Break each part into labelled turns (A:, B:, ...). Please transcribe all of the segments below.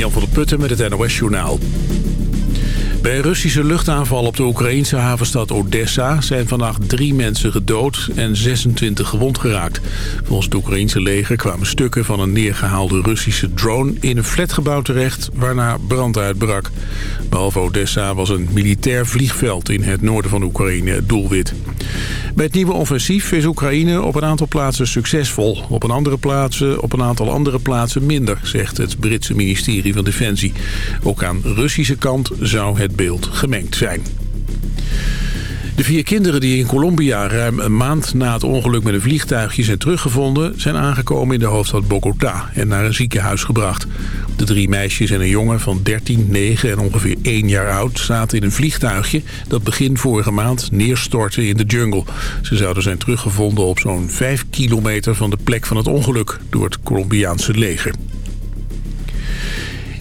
A: Jan van der Putten met het NOS Journaal. Bij een Russische luchtaanval op de Oekraïnse havenstad Odessa... zijn vannacht drie mensen gedood en 26 gewond geraakt. Volgens het Oekraïnse leger kwamen stukken van een neergehaalde Russische drone... in een flatgebouw terecht, waarna brand uitbrak. Behalve Odessa was een militair vliegveld in het noorden van Oekraïne doelwit. Bij het nieuwe offensief is Oekraïne op een aantal plaatsen succesvol. Op een, andere plaatsen, op een aantal andere plaatsen minder, zegt het Britse ministerie van Defensie. Ook aan Russische kant zou het beeld gemengd zijn. De vier kinderen die in Colombia ruim een maand na het ongeluk met een vliegtuigje zijn teruggevonden... zijn aangekomen in de hoofdstad Bogota en naar een ziekenhuis gebracht. De drie meisjes en een jongen van 13, 9 en ongeveer 1 jaar oud zaten in een vliegtuigje... dat begin vorige maand neerstortte in de jungle. Ze zouden zijn teruggevonden op zo'n 5 kilometer van de plek van het ongeluk door het Colombiaanse leger.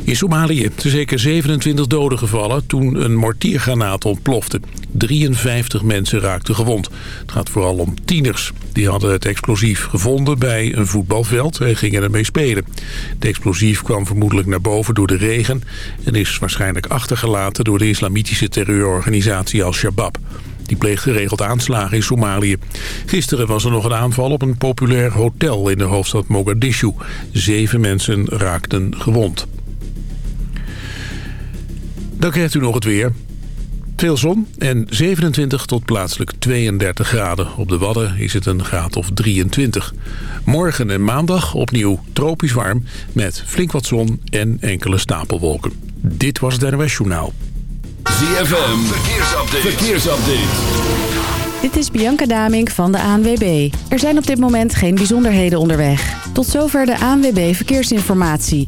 A: In Somalië zijn zeker 27 doden gevallen toen een mortiergranaat ontplofte. 53 mensen raakten gewond. Het gaat vooral om tieners. Die hadden het explosief gevonden bij een voetbalveld en gingen ermee spelen. De explosief kwam vermoedelijk naar boven door de regen... en is waarschijnlijk achtergelaten door de islamitische terreurorganisatie Al-Shabaab. Die pleegt geregeld aanslagen in Somalië. Gisteren was er nog een aanval op een populair hotel in de hoofdstad Mogadishu. Zeven mensen raakten gewond. Dan krijgt u nog het weer. Veel zon en 27 tot plaatselijk 32 graden. Op de Wadden is het een graad of 23. Morgen en maandag opnieuw tropisch warm met flink wat zon en enkele stapelwolken. Dit was het NOS Journaal.
B: ZFM, verkeersupdate. verkeersupdate.
C: Dit is Bianca Damink van de ANWB. Er zijn op dit moment geen bijzonderheden onderweg. Tot zover de ANWB Verkeersinformatie.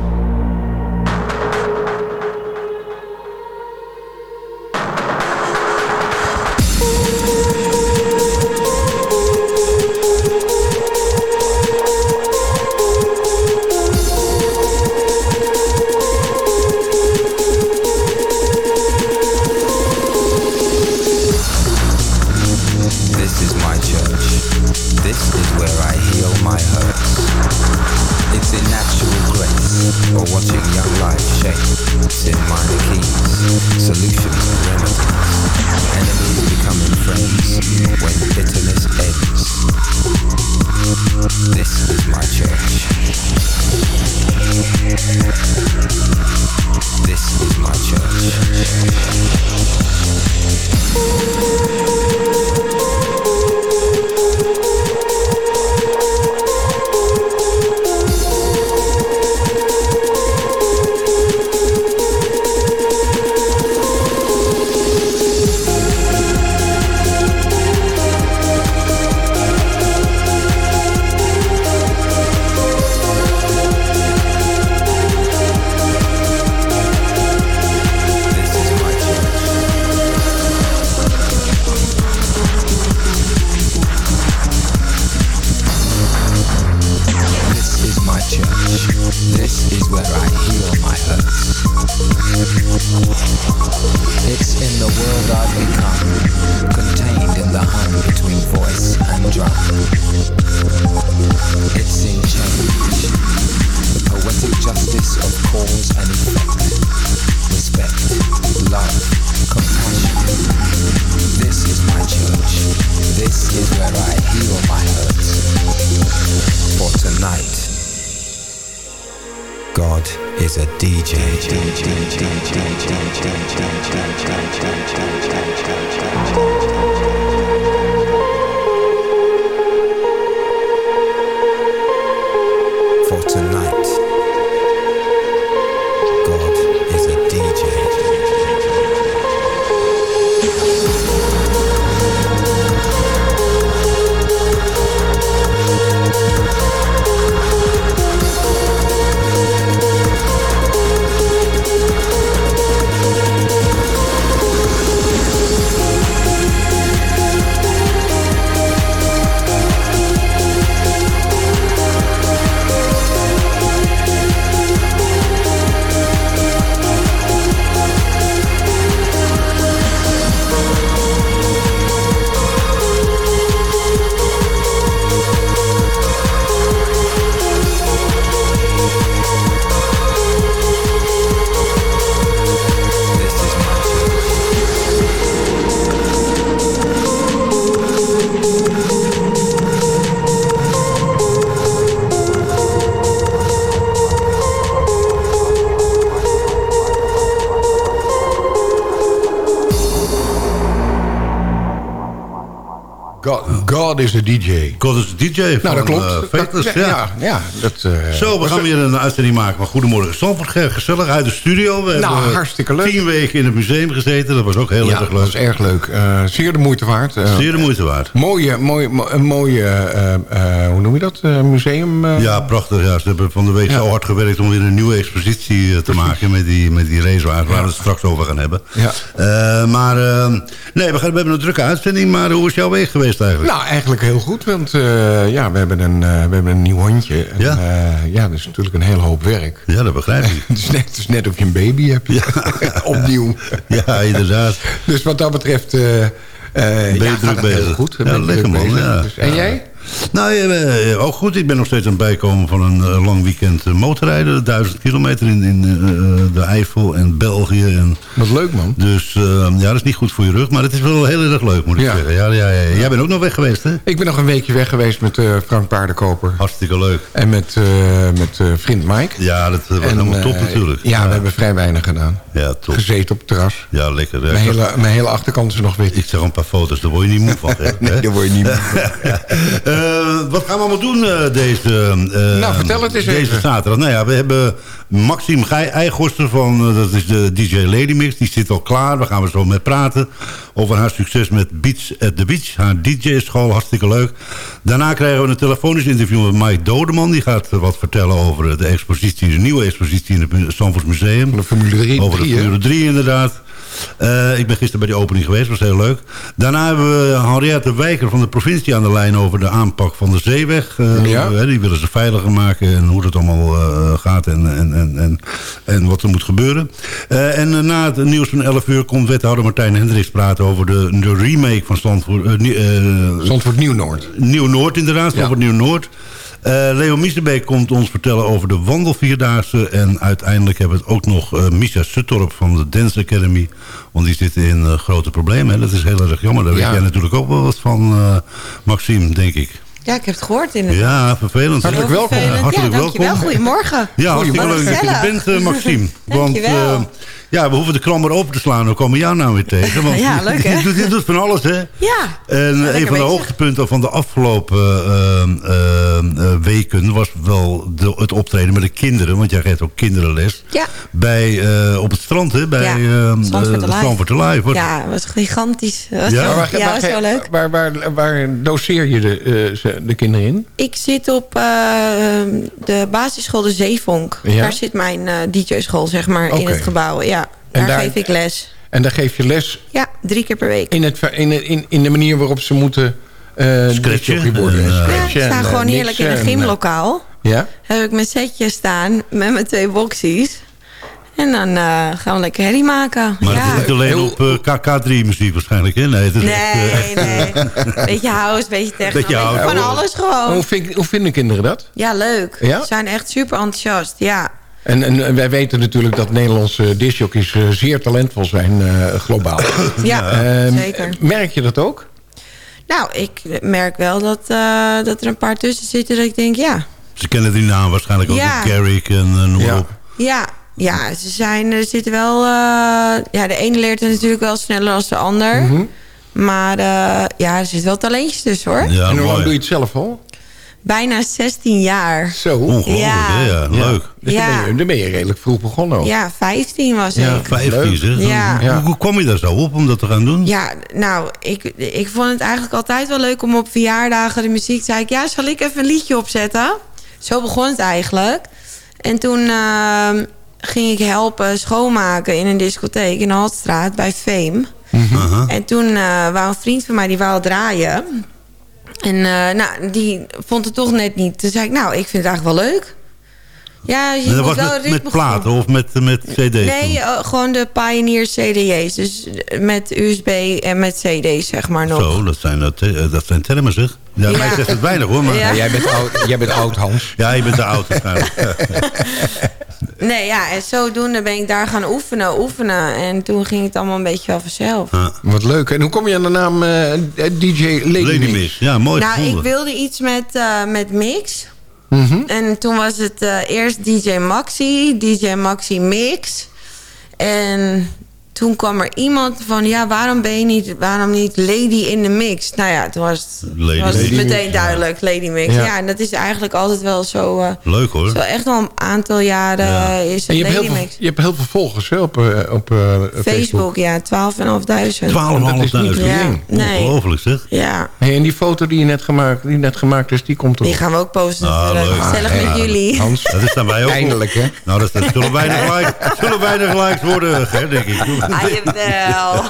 D: Is
E: de DJ.
F: God is de DJ van
E: Nou, dat klopt.
F: eh,
E: Dat-
F: Faithless,
E: ja,
F: ja.
E: ja, dat... eh,
F: Zo, we gaan
E: het-
F: weer een uitzending maken van Goedemorgen Stamford. Gezellig uit de studio. We
E: Nou,
F: hebben
E: hartstikke leuk.
F: tien weken in het museum gezeten. Dat was ook heel
E: Ja,
F: erg
E: dat
F: leuk.
E: was erg leuk. Eh, zeer de moeite waard.
F: Zeer de moeite waard.
E: Mooie, mooie, mooie, hoe noem je dat, museum?
F: Ja, prachtig. Ja. Ze hebben van de week
E: Ja.
F: zo hard gewerkt om weer een nieuwe expositie te maken met die, met die racewagens waar we het straks over gaan hebben.
E: Ja.
F: Maar nee, we, gaan, we hebben een drukke uitzending, maar hoe is jouw week geweest eigenlijk?
E: Nou, eigenlijk heel goed, want eh, ja, we hebben, een, eh, we hebben een nieuw hondje. En,
F: Ja.
E: eh, ja, dat is natuurlijk een hele hoop werk.
F: Ja, dat begrijp ik.
E: Het is net, het is net of je een baby hebt. Opnieuw.
F: Ja, inderdaad.
E: Dus wat dat betreft...
F: Ben je
E: ja,
F: druk bezig?
E: Heel goed.
F: Ja, lekker man. Ja.
E: Dus- en
F: Ja.
E: jij?
F: Nou, eh, ook goed. Ik ben nog steeds aan het bijkomen van een eh, lang weekend eh, motorrijden. Duizend kilometer in, in eh, de Eifel en België. En,
E: Wat leuk, man.
F: dus ja, dat is niet goed voor je rug. Maar het is wel heel erg leuk, moet ik
E: Ja.
F: zeggen. Ja, ja, ja. Jij bent ook nog weg geweest, hè?
E: Ik ben nog een weekje weg geweest met Frank Paardenkoper.
F: Hartstikke leuk.
E: En met, met vriend Mike.
F: Ja, dat was
E: En,
F: helemaal top natuurlijk.
E: Ja, we hebben vrij weinig gedaan.
F: Ja, top.
E: Gezeten op het terras.
F: Ja, lekker.
E: Mijn hele, mijn hele achterkant is nog wit.
F: Ik zag een paar foto's, daar word je niet moe van. hè?
E: Nee, daar word je niet moe
F: Eh, wat gaan we allemaal doen eh, deze, eh,
E: Nou, vertel het eens
F: deze
E: even.
F: zaterdag? Nou ja, we hebben Maxime Gij Eijgorster van, eh, dat is de DJ Lady Mix. Die zit al klaar, daar gaan we zo mee praten. Over haar succes met Beats at the Beach. Haar DJ-school, hartstikke leuk. Daarna krijgen we een telefonisch interview met Mike Dodeman. Die gaat eh, wat vertellen over de expositie, de nieuwe expositie in het Mu- Zandvoort Museum.
E: Van de Formule 3.
F: Over de? Formule 3 inderdaad. Eh, ik ben gisteren bij die opening geweest, was heel leuk. Daarna hebben we Henriette Wijker van de provincie aan de lijn... over de aanpak van de zeeweg. Eh,
E: Ja.
F: die willen ze veiliger maken en hoe dat allemaal eh, gaat en, en, en, en, en wat er moet gebeuren. En na het nieuws van 11 uur komt wethouder Martijn Hendricks praten... over de, de remake van Zandvoort,
E: Zandvoort Nieuw-Noord.
F: Nieuw-Noord inderdaad,
E: Ja.
F: over Nieuw-Noord. Eh, Leo Miesebeek komt ons vertellen over de wandelvierdaagse. En uiteindelijk hebben we het ook nog eh Misha Suttorp van de Dance Academy. Want die zitten in eh, grote problemen. Hè? Dat is heel erg jammer. Daar
E: Ja.
F: weet jij natuurlijk ook wel wat van, eh, Maxime, denk ik.
G: Ja, ik heb het gehoord inderdaad.
F: Ja, vervelend.
E: Hartelijk welkom.
G: vervelend.
F: Hartelijk
G: ja, dankjewel.
F: welkom.
G: Goedemorgen.
F: Ja, hartstikke
G: Wat
F: leuk dat je er bent, eh, Maxime. Want
G: Dankjewel.
F: Eh, ja, we hoeven de kram maar open te slaan. Dan komen we jou nou weer tegen. Want
G: Ja, leuk, hè?
F: Je doet, van alles, hè?
G: Ja.
F: En
G: Ja,
F: een van de hoogtepunten van de afgelopen eh, eh, eh, weken... was wel de, het optreden met de kinderen. Want jij geeft ook kinderenles.
G: Ja.
F: Bij, eh, op het strand, hè? Bij
G: Ja,
F: eh, eh,
G: Alive.
F: Wat-
G: Ja, was gigantisch. Was
F: Ja? Maar
G: Ja,
E: waar,
G: was zo leuk.
E: Waar, waar, waar doseer je de, eh, de kinderen in?
G: Ik zit op eh, de basisschool De Zeevonk.
E: Ja?
G: Daar zit mijn eh, DJ-school, zeg maar, in het gebouw. Ja, daar,
E: daar-
G: geef ik les.
E: En daar geef je les
G: Ja, drie keer per week.
E: in, het, in, in, in de manier waarop ze moeten... eh
F: Scratchen.
E: worden.
F: En,
G: Ja,
E: Scratchen
G: ik sta
E: en, eh,
G: gewoon heerlijk in een
E: en, eh,
G: gymlokaal.
E: Ja?
G: Heb ik mijn setje staan met mijn twee boxies. En dan eh, gaan we lekker herrie maken.
F: Maar
G: ja.
F: het is niet alleen op eh, KK3 muziek waarschijnlijk, hè? Nee, het is echt,
G: Nee, nee. Beetje house, beetje techno.
F: Beetje
G: Beetje
F: house.
G: van alles gewoon.
E: Hoe, vind, hoe vinden kinderen dat?
G: Ja, leuk.
E: Ja?
G: Ze zijn echt super enthousiast, ja.
E: En, en wij weten natuurlijk dat Nederlandse discjockeys eh, zeer talentvol zijn eh, globaal.
G: Ja,
E: Ehm,
G: zeker.
E: Merk je dat ook?
G: Nou, ik merk wel dat, eh, dat er een paar tussen zitten dat ik denk, ja.
F: Ze kennen die naam waarschijnlijk ook.
G: Ja.
F: met Garrick en noem maar
E: Ja.
F: op.
G: Ja, ja ze zijn, er zitten wel... eh, ja, de ene leert het natuurlijk wel sneller dan de ander.
E: Mhm.
G: Maar eh, ja, er zit wel talentjes tussen, hoor.
F: Ja,
E: en hoe lang doe je het zelf al?
G: Bijna 16 jaar.
E: Zo.
F: Ongelooflijk,
G: Ja.
F: leuk.
E: Dus
G: Ja.
E: dan, ben je, dan ben je redelijk vroeg begonnen ook.
G: Ja, 15 was
E: Ja.
G: ik.
F: 15, zeg.
G: Ja.
F: Hoe, hoe kwam je daar zo op om dat te gaan doen?
G: Ja, nou, ik, ik vond het eigenlijk altijd wel leuk om op verjaardagen de muziek... zei ik, ja, zal ik even een liedje opzetten? Zo begon het eigenlijk. En toen ehm, ging ik helpen schoonmaken in een discotheek in de Haltstraat bij Fame.
F: Aha.
G: En toen uh, wou een vriend van mij, die wou draaien. En uh, nou, die vond het toch net niet. Toen zei ik, nou, ik vind het eigenlijk wel leuk. Ja, je
F: dat
G: moet
F: was
G: wel
F: met,
G: ritme
F: met platen of met, met cd's?
G: Nee, uh, gewoon de Pioneer CD's. Dus met USB en met CD's, zeg maar nog.
F: Zo, dat zijn, dat, dat zijn termen zeg. Ja,
G: Ja.
F: mij zegt het weinig hoor. Maar...
G: Ja.
E: Ja, jij, bent oud, jij bent oud, Hans.
F: Ja, je bent de oud waarschijnlijk.
G: Nee, ja, en zodoende ben ik daar gaan oefenen, oefenen. En toen ging het allemaal een beetje vanzelf.
E: Wat leuk. En hoe kom je aan de naam eh, DJ Lady,
F: Lady
E: Mix?
F: Ja, mooi
G: nou,
F: gevonden.
G: ik wilde iets met, uh, met mix.
E: Mhm.
G: En toen was het uh, eerst DJ Maxi, DJ Maxi Mix. En toen kwam er iemand van... ja, waarom ben je niet, waarom niet Lady in de Mix? Nou ja, toen was het,
F: Lady
G: was het
F: Mix.
G: meteen duidelijk, Lady Mix.
E: Ja.
G: Ja. en dat is eigenlijk altijd wel zo... eh,
F: Leuk hoor.
G: zo echt wel een aantal jaren
F: Ja.
G: eh, is het
E: je hebt,
G: Lady
E: heel veel,
G: Mix.
E: je hebt heel veel volgers hè, op, eh, op eh, Facebook.
G: Facebook, ja, 12.500.
F: 12.500.
E: Dat is niet
G: Ja,
E: gering.
G: nee.
F: Ongelooflijk zeg.
G: Ja,
E: Hey, en die foto die je net gemaakt, die net gemaakt is, die komt
G: die
E: erop.
G: gaan we ook posten
F: Ah,
G: natuurlijk.
F: leuk.
G: Gezellig
E: Ah,
G: met
E: ja.
G: jullie.
E: Hans,
F: Dat is dan wij ook.
E: eindelijk hè?
F: Nou, dat, dat zullen weinig likes, zullen weinig likes worden, hè, denk ik.
G: Ah, jawel.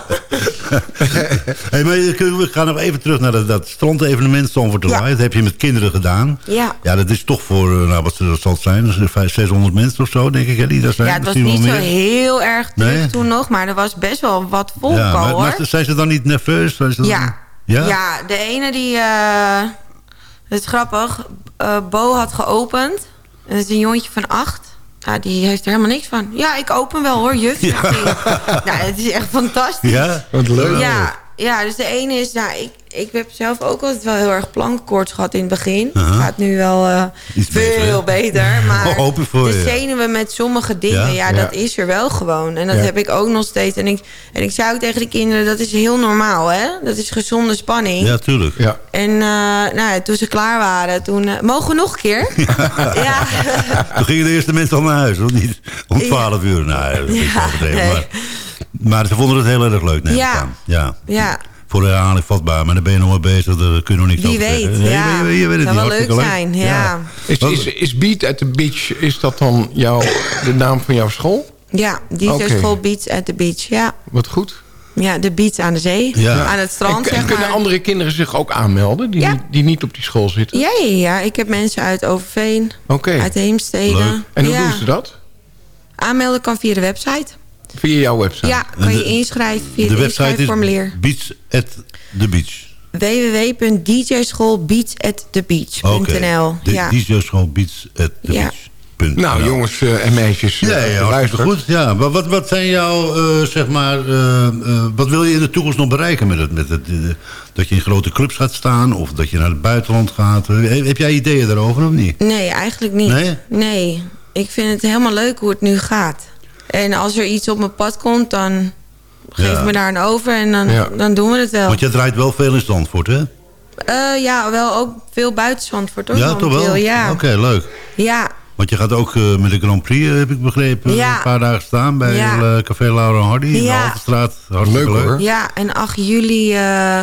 F: Hey, maar we gaan nog even terug naar dat, dat strandevenement
G: Ja.
F: Live. Dat heb je met kinderen gedaan.
G: Ja.
F: Ja, dat is toch voor, eh, nou, wat zal het zijn? Dat is vijf- 600 mensen of zo, denk ik, hè, die daar zijn.
G: Ja, het was
F: Misschien
G: niet zo heel erg druk
F: Nee?
G: toen nog, maar er was best wel wat volk
F: Ja,
G: al,
F: maar,
G: hoor.
F: maar zijn ze dan niet nerveus? Zijn ze dan-
G: Ja.
F: Ja?
G: ja, de ene die... eh het is grappig. eh, Bo had geopend. En dat is een jongetje van acht. Ja, die heeft er helemaal niks van. Ja, ik open wel hoor, juf. hij. Nou, het is echt fantastisch.
F: Ja?
E: Wat leuk.
G: Ja, ja, dus de ene is... Nou, ik, ik heb zelf ook altijd wel heel erg plankkoorts gehad in het begin. Het gaat nu wel eh,
F: beter,
G: veel beter. Maar
F: Oh, voor
G: de
F: je.
G: zenuwen met sommige dingen,
F: Ja?
G: ja,
E: Ja.
G: dat is er wel gewoon. En dat
E: Ja.
G: heb ik ook nog steeds. En ik, en ik zei ook tegen de kinderen, dat is heel normaal, hè? Dat is gezonde spanning.
F: Ja, tuurlijk.
E: Ja.
G: En eh, nou, ja, toen ze klaar waren, toen... eh, mogen we nog een keer? ja.
F: Toen gingen de eerste mensen al naar huis, of niet? Om 12 uur. Nou, dat is
G: Ja, nee.
F: maar, maar ze vonden het heel erg leuk, neem ik
G: Ja.
F: aan. Ja.
G: ja,
F: Voor de herhaling vatbaar, maar daar ben je nog mee bezig. Daar kun je nog niks
G: wie
F: over
G: weet.
F: zeggen. Nee,
G: ja,
F: je, je weet het
G: zou
F: niet.
G: wel leuk zijn. Ja.
E: Is, is, is Beat at the Beach, is dat dan jouw, de naam van jouw school?
G: Ja,
E: Oké.
G: School Beats at the Beach. Ja.
E: Wat goed.
G: ja, de beats aan de zee.
F: Ja.
G: Aan het strand,
E: en,
G: zeg
E: kunnen
G: maar.
E: andere kinderen zich ook aanmelden die,
G: Ja.
E: niet, die niet op die school zitten?
G: Ja, ja, ja. Ik heb mensen uit Overveen,
E: Oké.
G: uit Heemstede.
F: Leuk.
E: En hoe
G: ja.
E: doen ze dat?
G: Aanmelden kan via de website.
E: Via jouw website?
G: Ja, kan je
F: de-
G: inschrijven via
F: De is
G: inschrijfformulier.
F: Beach at the Beach.
G: www.djschoolbeatsatthebeach.nl
F: De
G: ja.
F: DJ-school Beach at the
G: Ja.
E: Nou, jongens eh, en meisjes,
F: Ja,
E: eh,
F: ja
E: luisteren.
F: goed. Ja, maar wat, wat zijn jouw, eh, zeg maar, eh, eh, wat wil je in de toekomst nog bereiken met het, met het dat je in grote clubs gaat staan of dat je naar het buitenland gaat? Heb, heb jij ideeën daarover of niet?
G: Nee, eigenlijk niet.
F: Nee?
G: Nee. Ik vind het helemaal leuk hoe het nu gaat. En als er iets op mijn pad komt, dan geef
F: Ja.
G: me daar een over en dan,
E: Ja.
G: dan doen we het wel.
F: Want jij draait wel veel in Zandvoort, hè?
G: Eh, ja, wel ook veel buiten Zandvoort hoor.
F: ja, toch wel?
G: Ja.
F: Oké, leuk.
G: ja,
F: Want je gaat ook eh, met de Grand Prix, eh, heb ik begrepen,
G: Ja.
F: een paar dagen staan bij
G: Ja.
F: Café Laura Hardy in de
G: Ja.
F: Haltestraat. Hartstikke
E: Leuk,
F: leuk.
E: hoor.
G: ja, en 8 juli eh,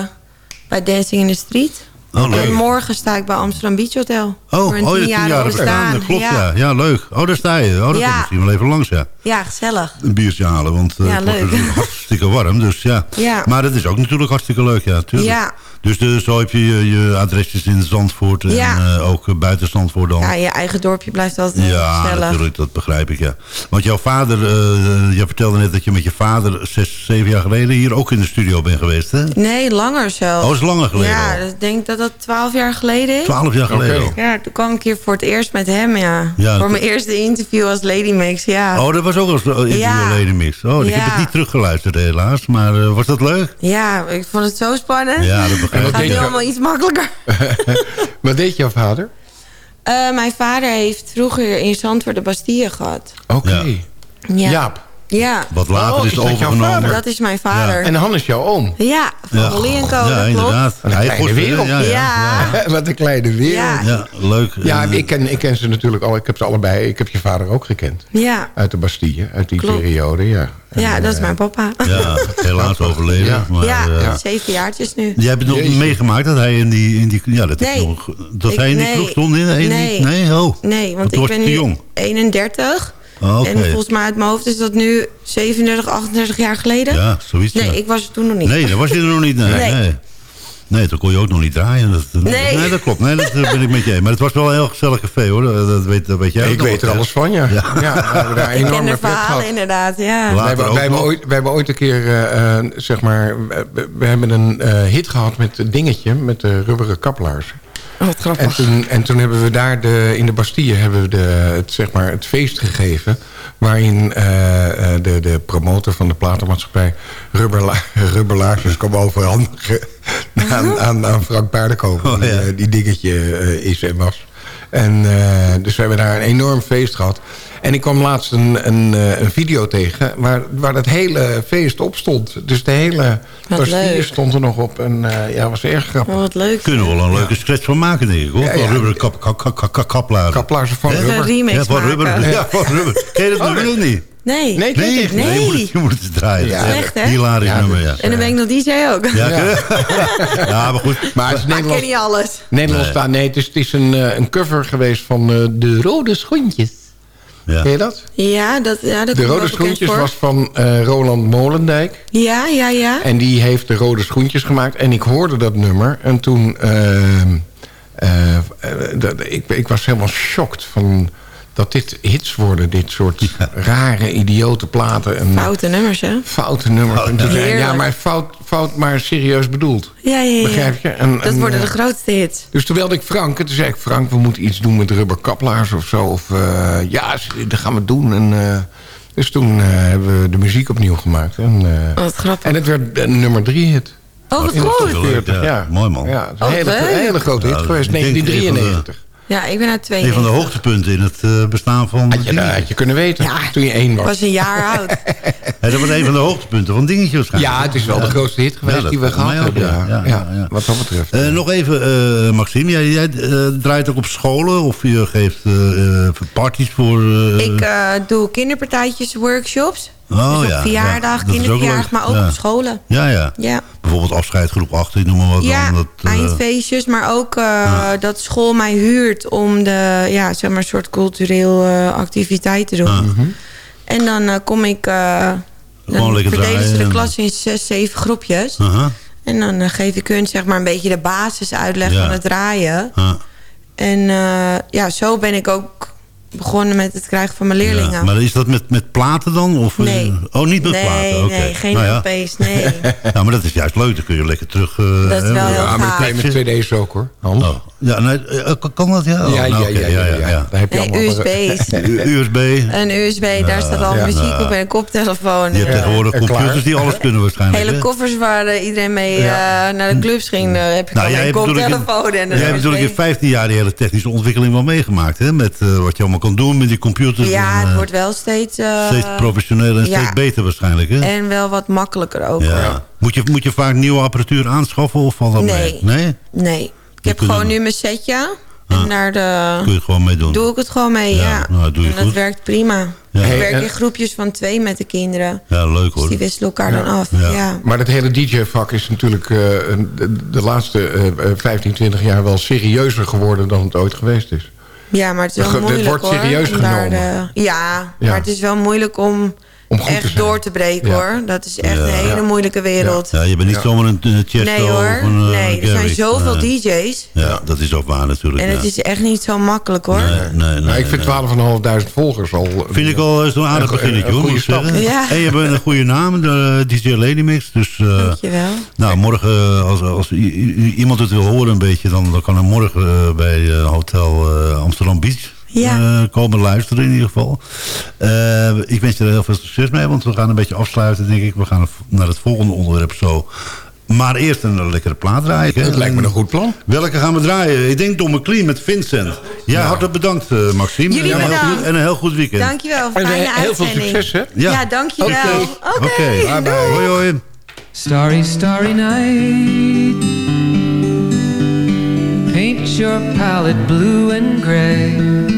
G: bij Dancing in the Street.
F: Oh.
G: En morgen sta ik bij Amsterdam Beach Hotel.
F: Oh,
G: voor een
F: oh,
G: tienjarig
F: tienjarig
G: bestaan.
F: Dat klopt, ja.
G: ja.
F: ja. leuk. Oh, daar sta je. Oh, dat
G: Ja.
F: komt misschien wel even langs, ja.
G: Ja, gezellig.
F: Een biertje halen, want eh,
G: Ja,
F: het
G: leuk.
F: natuurlijk hartstikke warm. Dus ja.
G: Ja.
F: Maar het is ook natuurlijk hartstikke leuk, ja. Tuurlijk.
G: Ja.
F: Dus de, zo heb je je, je adresjes in Zandvoort en
G: Ja.
F: eh, ook eh, buiten Zandvoort dan.
G: Ja, je eigen dorpje blijft altijd
F: Ja,
G: gezellig.
F: natuurlijk, dat begrijp ik, ja. Want jouw vader, eh je vertelde net dat je met je vader zes, zeven jaar geleden hier ook in de studio bent geweest, hè?
G: Nee, langer zelfs.
F: Oh, is langer geleden
G: Ja,
F: al.
G: dus ik denk dat dat twaalf jaar geleden is.
F: Twaalf jaar geleden.
G: Ja, toen kwam ik hier voor het eerst met hem, ja.
F: Ja,
G: voor mijn eerste interview als Lady Mix, ja.
F: Oh, dat was ook als uh,
G: Ja.
F: Lady Mix. Oh, ik heb
G: Ja.
F: het niet teruggeluisterd helaas, maar eh, was dat leuk?
G: Ja, ik vond het zo spannend.
F: Ja, dat
E: En wat
G: gaat
E: deed
G: nu
E: je?
G: allemaal iets makkelijker.
E: Wat deed jouw vader?
G: Eh, mijn vader heeft vroeger in Zandvoort de Bastille gehad.
E: Oké.
F: Ja.
G: Ja.
E: Jaap.
G: Ja,
F: Wat later
E: Oh,
F: is overgenomen.
G: dat is mijn vader.
E: En Han is jouw oom.
G: Ja, van
F: Ja.
G: Molly en Co,
F: Ja, inderdaad.
E: Een
F: Hij
E: kleine
F: kost-
E: wereld.
F: Ja, ja, ja.
E: Wat een kleine wereld.
G: Ja.
E: Ja,
F: Ja, leuk. En,
E: ik, ken, ik ken ze natuurlijk al. Ik heb ze allebei. Ik heb je vader ook gekend.
G: Ja,
E: Uit de Bastille. Uit die
G: Klopt.
E: periode, ja. En,
G: ja dat is
E: eh,
G: mijn papa.
F: Ja, helaas overleden.
E: Ja.
F: Maar,
G: ja,
F: eh,
G: zeven jaartjes nu.
F: Jij hebt het nog
E: Jezus.
F: meegemaakt dat hij in die... In die ja, dat,
G: Nee.
F: nog, dat
G: Ik-
F: hij in die
G: nee.
F: kroeg stond? In, in
G: Nee.
F: Die, nee, oh.
G: Nee, want
F: toen
G: ik ben nu
F: jong.
G: 31.
F: Oh, oké.
G: En volgens mij uit mijn hoofd is dat nu 37, 38 jaar geleden.
F: Ja, zoiets.
G: Nee,
F: ja.
G: ik was er toen nog niet.
F: Nee, dat was je er nog niet. Nee, nee.
G: Nee.
F: nee. toen kon je ook nog niet draaien. Dat,
G: Nee.
F: dat klopt. Nee, dat eh, ben ik met je. Maar het was wel een heel gezellig café, hoor. Dat, weet, dat weet jij ook
E: Ik
F: nog
E: weet er alles van, ja.
F: Ja.
E: ja. we hebben daar
G: ik
E: enorm
G: verhalen
E: gehad.
G: inderdaad, ja.
E: Wij hebben, wij, ooit, wij hebben ooit een keer, eh, eh, zeg maar... We, we hebben een eh, hit gehad met het dingetje, met de rubberen kappelaars.
G: Wat grappig.
E: En toen, en toen hebben we daar de, in de Bastille hebben we de, het, zeg maar, het feest gegeven... waarin eh, eh, de, de promotor van de platenmaatschappij... Rubberla, rubberlaarsjes kwam overhandigen aan, aan, aan Frank Paardenkoper...
F: Oh, ja.
E: die, eh, die dingetje eh, is en was. En, eh, dus we hebben daar een enorm feest gehad. En ik kwam laatst een, een, eh, een video tegen waar, waar dat hele feest op stond. Dus de hele
G: leuk.
E: stond er nog op. En eh, ja, was erg grappig.
G: Oh, wat leuk.
F: Kunnen we wel een leuke sketch van maken, denk ik. Hoor.
E: Ja,
F: Van
E: ja.
F: rubberen kap, kap, kap, kap, kap, kaplaarzen.
E: Kaplaarzen van rubber.
G: remix
F: Ja, van
G: maken.
F: rubber. Ja, van rubber. Ken je dat nummer nog niet?
G: Nee.
E: Nee,
F: Nee,
E: nee.
F: nee. je, moet het, je moet het draaien.
E: Ja.
G: Echt, hè?
F: Hilarisch
E: Ja,
F: nummer, ja.
G: En dan ben ik nog DJ ook.
F: Ja, ja, maar goed.
E: Maar het is
G: Maar ik ken
E: Nederlands,
G: niet alles.
E: Nederlands staan. Nee, het is, het is een, eh, een cover geweest van eh, De Rode Schoentjes.
F: Ja.
E: Ken je dat?
G: Ja, dat, ja, dat
E: De Rode Schoentjes
G: voor.
E: was van eh, Roland Molendijk.
G: Ja, ja, ja.
E: En die heeft de Rode Schoentjes gemaakt. En ik hoorde dat nummer. En toen... ehm, eh, eh, dat- ik, ik was helemaal shocked van... Dat dit hits worden, dit soort rare, idiote platen. En
G: Foute nummers, hè?
E: Foute nummers. Zei ik, ja, maar fout, fout, maar serieus bedoeld.
G: Ja, ja, ja.
E: Begrijp je? En,
G: Dat
E: en,
G: worden de
E: eh,
G: grootste hits.
E: Dus toen belde ik Frank. En toen zei ik, Frank, we moeten iets doen met rubberkaplaars of zo. Of eh, ja, dat gaan we doen. En, eh, dus toen eh, hebben we de muziek opnieuw gemaakt. En, eh,
G: Wat grappig.
E: en het werd nummer drie hit.
G: Oh, wat
E: In de
G: goed.
E: top
F: Leuk,
E: 40,
F: ja. Mooi, man.
E: Ja, het is
G: Oh,
E: een hele, hele grote hit
F: Ja,
E: geweest,
F: ik denk
E: 1993.
G: Ja, ik ben uit twee.
F: Een van de hoogtepunten in het eh, bestaan van
E: Had je, dat had je kunnen weten
G: Ja.
E: toen je één
G: Ik
E: was.
G: was een jaar oud.
F: Dat was een van de hoogtepunten van Dingetje waarschijnlijk.
E: Ja, het is wel de grootste hit geweest die we gehad hebben.
F: ja.
E: Ja,
F: Ja, ja, ja.
E: Wat dat betreft.
F: Eh, nog even, eh, Maxime, jij, jij eh, draait ook op scholen of je geeft parties voor... eh,
G: Ik eh, doe kinderpartijtjes, workshops.
F: Oh,
G: dus
F: ja,
G: op verjaardag,
F: ja,
G: kinderverjaardag, maar ook
F: Ja.
G: op scholen.
F: Ja, ja.
G: Ja,
F: Bijvoorbeeld afscheid groep 8, ik noem maar wat.
G: ja
F: dan, dat, eh,
G: eindfeestjes, maar ook eh, dat school mij huurt om de, ja, zeg maar, een soort cultureel eh, activiteit te doen. En dan eh, kom ik, eh dan verdelen ze de klas in zes, zeven groepjes. En dan geef ik hun zeg maar een beetje de basis uitleg
F: Ja.
G: van het draaien. En eh, ja, zo ben ik ook begonnen met het krijgen van mijn leerlingen.
F: Ja, maar is dat met, met platen dan? Of, eh,
G: Nee.
F: Oh, niet met
G: nee,
F: platen? Oké.
G: nee, geen
F: nou ja.
G: LP's, nee.
F: Ja, maar dat is juist leuk. Dan kun je lekker terug... eh,
G: Dat is wel heel
E: ja, maar dat
G: gaaf.
E: kan je met twee D's ook hoor. Hans.
F: Oh. Ja, nee, eh, kan- dat? Ja, Oh,
E: ja,
F: nou,
E: ja, ja, ja, ja. Daar heb je
G: Nee,
E: allemaal
G: USB's.
F: USB.
G: Een USB, daar staat al
E: ja.
G: muziek op en een koptelefoon.
F: Je hebt
G: En, eh,
F: tegenwoordig
E: en
F: computers die alles kunnen waarschijnlijk.
G: hele
F: hè?
G: koffers waar eh, iedereen mee
E: Ja.
G: eh, naar de clubs ging. eh, heb ik
F: Nou,
G: al een koptelefoon en een
F: Jij hebt natuurlijk in
G: USB.
F: 15 jaar die hele technische ontwikkeling wel meegemaakt. Hè? Met eh, wat je allemaal kan doen met die computers.
G: Ja,
F: en,
G: het
F: eh,
G: wordt wel steeds... eh,
F: steeds professioneler en
G: ja.
F: steeds beter waarschijnlijk. Hè?
G: En wel wat makkelijker ook.
F: ja. Moet, je, moet je vaak nieuwe apparatuur aanschaffen of valt dat
G: Nee.
F: mee? Nee?
G: Nee, ik heb gewoon nu mijn setje.
F: Ah.
G: En daar de,
F: Kun je het gewoon mee doen.
G: doe ik het gewoon mee,
F: Ja,
G: ja.
F: nou, doe je
G: en dat
F: goed.
G: werkt prima.
F: Ja.
G: Ik
E: Hey,
G: werk in groepjes van twee met de kinderen.
F: Ja, leuk
G: Dus
F: hoor.
G: die wisselen elkaar dan af.
F: Ja.
G: Ja.
E: Maar dat hele DJ-vak is natuurlijk eh, een- de, de laatste eh, eh, 15, 20 jaar wel serieuzer geworden dan het ooit geweest is.
G: Ja, maar het is wel moeilijk
E: wordt
G: hoor.
E: serieus
G: daar
E: genomen.
G: de- ja,
E: Ja.
G: maar het is wel moeilijk om,
E: Om goed
G: echt door te breken
E: Ja.
G: hoor. Dat is echt
F: Ja.
G: een hele
E: Ja.
G: moeilijke wereld.
F: Ja, je bent niet
E: Ja.
F: zomaar een, een Chesto
G: nee hoor,
F: of een eh,
G: nee. Er zijn zoveel
F: Nee.
G: DJ's.
F: Ja, dat is ook waar natuurlijk.
G: En
F: ja.
G: het is echt niet zo makkelijk hoor.
F: Nee, nee, nee,
E: Nou, ik vind
F: nee.
E: 12.500 volgers al... eh,
F: Vind ik al eh, zo'n aardig
E: Een-
F: beginnetje
E: een
F: hoor,
E: goede
G: stap. Ja.
F: En je hebt een goede naam, de eh, DJ Lady Mix. Dus eh,
G: Dankjewel.
F: nou, morgen, eh, als, als iemand het wil horen een beetje... dan, dan kan hij morgen eh, bij eh, Hotel eh, Amsterdam Beach
G: Ja.
F: eh, komen luisteren in ieder geval. Eh, ik wens je er heel veel succes mee, want we gaan een beetje afsluiten, denk ik. We gaan naar het volgende onderwerp zo. Maar eerst een lekkere plaat draaien. hè.
E: Het lijkt me een goed plan.
F: Welke gaan we draaien? Ik denk Don McLean met Vincent. Ja, hartelijk bedankt, eh, Maxime.
G: Jullie
F: en, een heel
G: bedankt.
F: goed, en een heel goed weekend.
G: Dankjewel.
E: En
G: Fijne
E: eh, heel veel succes, hè?
F: Ja.
G: Ja, dankjewel. Oké.
F: Oké,
G: doei.
F: hoi hoi.
H: Starry, starry night. Paint your palette blue and gray.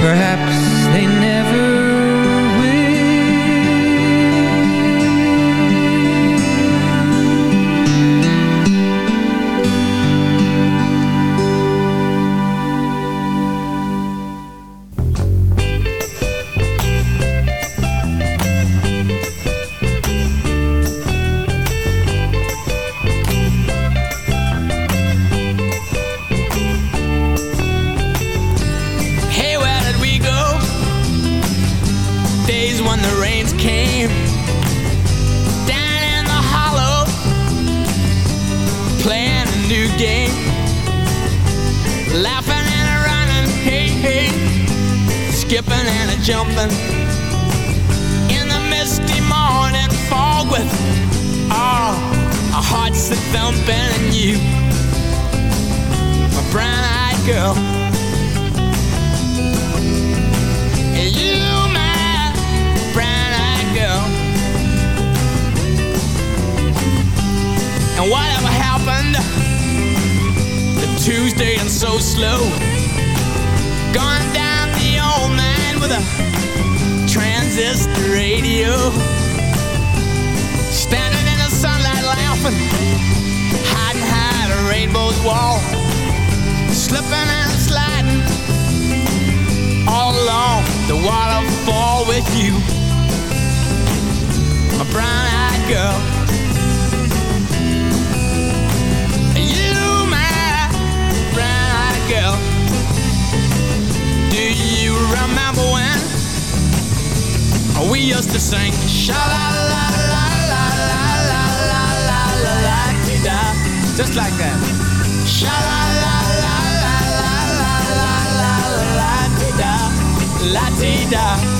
H: perhaps they never
I: thumping and you, my brown-eyed girl. You, my brown-eyed girl. And whatever happened to Tuesday and so slow? Gone down the old man with a transistor radio. Rainbow's wall. Slipping and sliding all along the waterfall with you, my brown-eyed girl. You, my brown-eyed girl. Do you remember when we used to sing sha la la la just like that? Sha la la la la la la la la la da la ti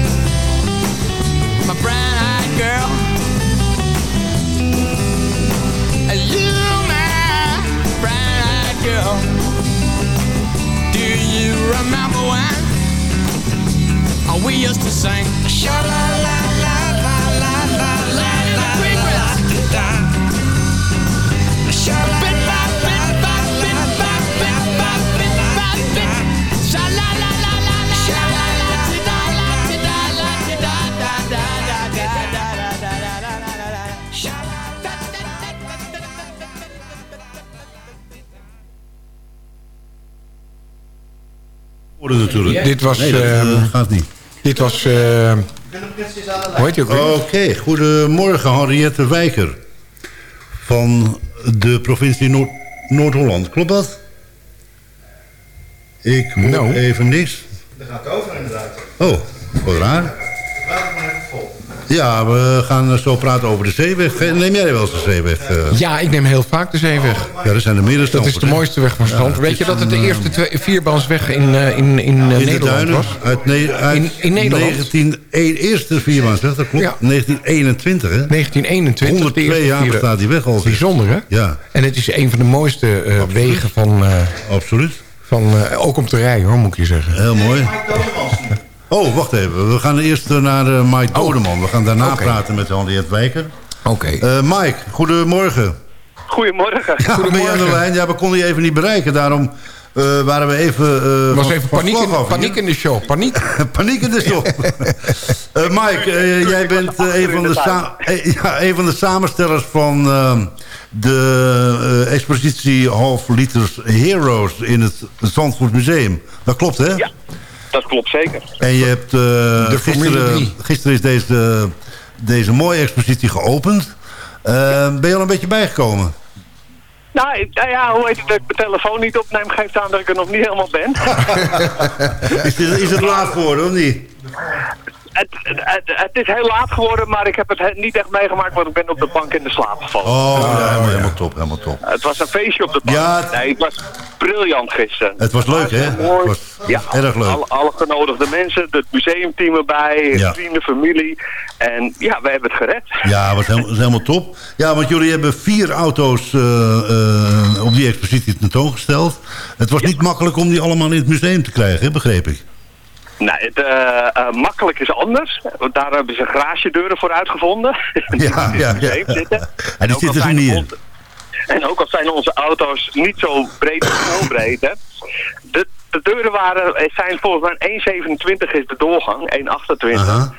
E: Dit was...
F: Nee, dat eh,
E: ehm,
F: gaat niet.
E: Dit was... eh, hoe heet je ook?
F: Oké, goedemorgen Henriette Wijker. Van de provincie Noord- Noord-Holland. Klopt dat? Ik hoor
E: Nou.
F: even niks.
J: Daar gaat over inderdaad.
F: Oh, wat raar.
J: Praat maar even vol.
F: Ja, we gaan zo praten over de zeeweg. Eh, Neem jij wel eens de zeeweg? eh?
E: Ja, ik neem heel vaak de zeeweg.
F: Ja, er zijn meerdere
E: Dat is de mooiste weg van Strand. Weet je dat het de eerste twee, vierbaansweg in, eh, in, in, eh,
F: In de
E: Nederland
F: duinen,
E: was?
F: uit, ne uit
E: In- in Nederland?
F: 19, e- eerste vierbaansweg, dat klopt.
E: Ja.
F: 1921, hè?
E: 1921. de
F: 102
E: eerste
F: jaar bestaat die weg al.
E: Bijzonder, hè?
F: Ja,
E: En het is een van de mooiste eh, wegen van... eh,
F: absoluut.
E: van eh, ook om te rijden, hoor, moet ik je zeggen.
F: Heel mooi. Oh, wacht even. We gaan eerst eh, naar eh, Mike Dodeman. We gaan daarna praten met Henriette Wijker.
E: Oké.
F: Eh, Mike, goedemorgen.
K: Goedemorgen.
F: Ja, ben je aan de lijn? Ja, we konden je even niet bereiken. Daarom eh, waren we even... eh,
E: Er was
F: van-
E: even paniek in,
F: af
E: paniek in de show. Paniek.
F: Paniek in de show. Eh, Mike, eh, jij bent een, van de ja, een van de samenstellers van eh, de eh, expositie Half Liters Heroes in het Zandvoort Museum. Dat klopt, hè?
K: Ja, dat klopt zeker.
F: En je hebt eh,
E: Formule
F: gisteren,
E: 3.
F: gisteren is deze, deze mooie expositie geopend. Eh, ben je al een beetje bijgekomen?
K: Nou, ik- nou ja, hoe heet het dat ik mijn telefoon niet opneem, geeft aan dat ik er nog niet helemaal ben.
F: Is het, is het laat geworden, of niet?
K: Het, het, het is heel laat geworden, maar ik heb het he- niet echt meegemaakt, want ik ben op de bank in de slaap gevallen.
F: Oh, ja, helemaal, helemaal top, helemaal top.
K: Het was een feestje op de bank.
F: Ja, het-
K: Nee, het was briljant gisteren.
F: Het was leuk, hè? Het
K: Mooi.
F: was
K: Ja,
F: erg leuk.
K: Alle, alle genodigde mensen, het museumteam erbij,
F: Ja.
K: vrienden, familie. En ja, we hebben het gered.
F: Ja, het was helemaal, helemaal top. Ja, want jullie hebben vier auto's eh, eh, op die expositie tentoongesteld. Het was niet makkelijk om die allemaal in het museum te krijgen, hè, begreep ik.
K: Nou, het, eh, eh, makkelijk is anders. Daar hebben ze garagedeuren voor uitgevonden. Die
F: Ja,
K: in het
F: ja, ja.
K: zitten.
F: En die
K: ook al
F: zitten er niet in.
K: En ook al zijn onze auto's niet zo breed als zo breed, hè. De, de deuren waren, eh, zijn volgens mij 1,27 is de doorgang, 1,28.
F: Aha.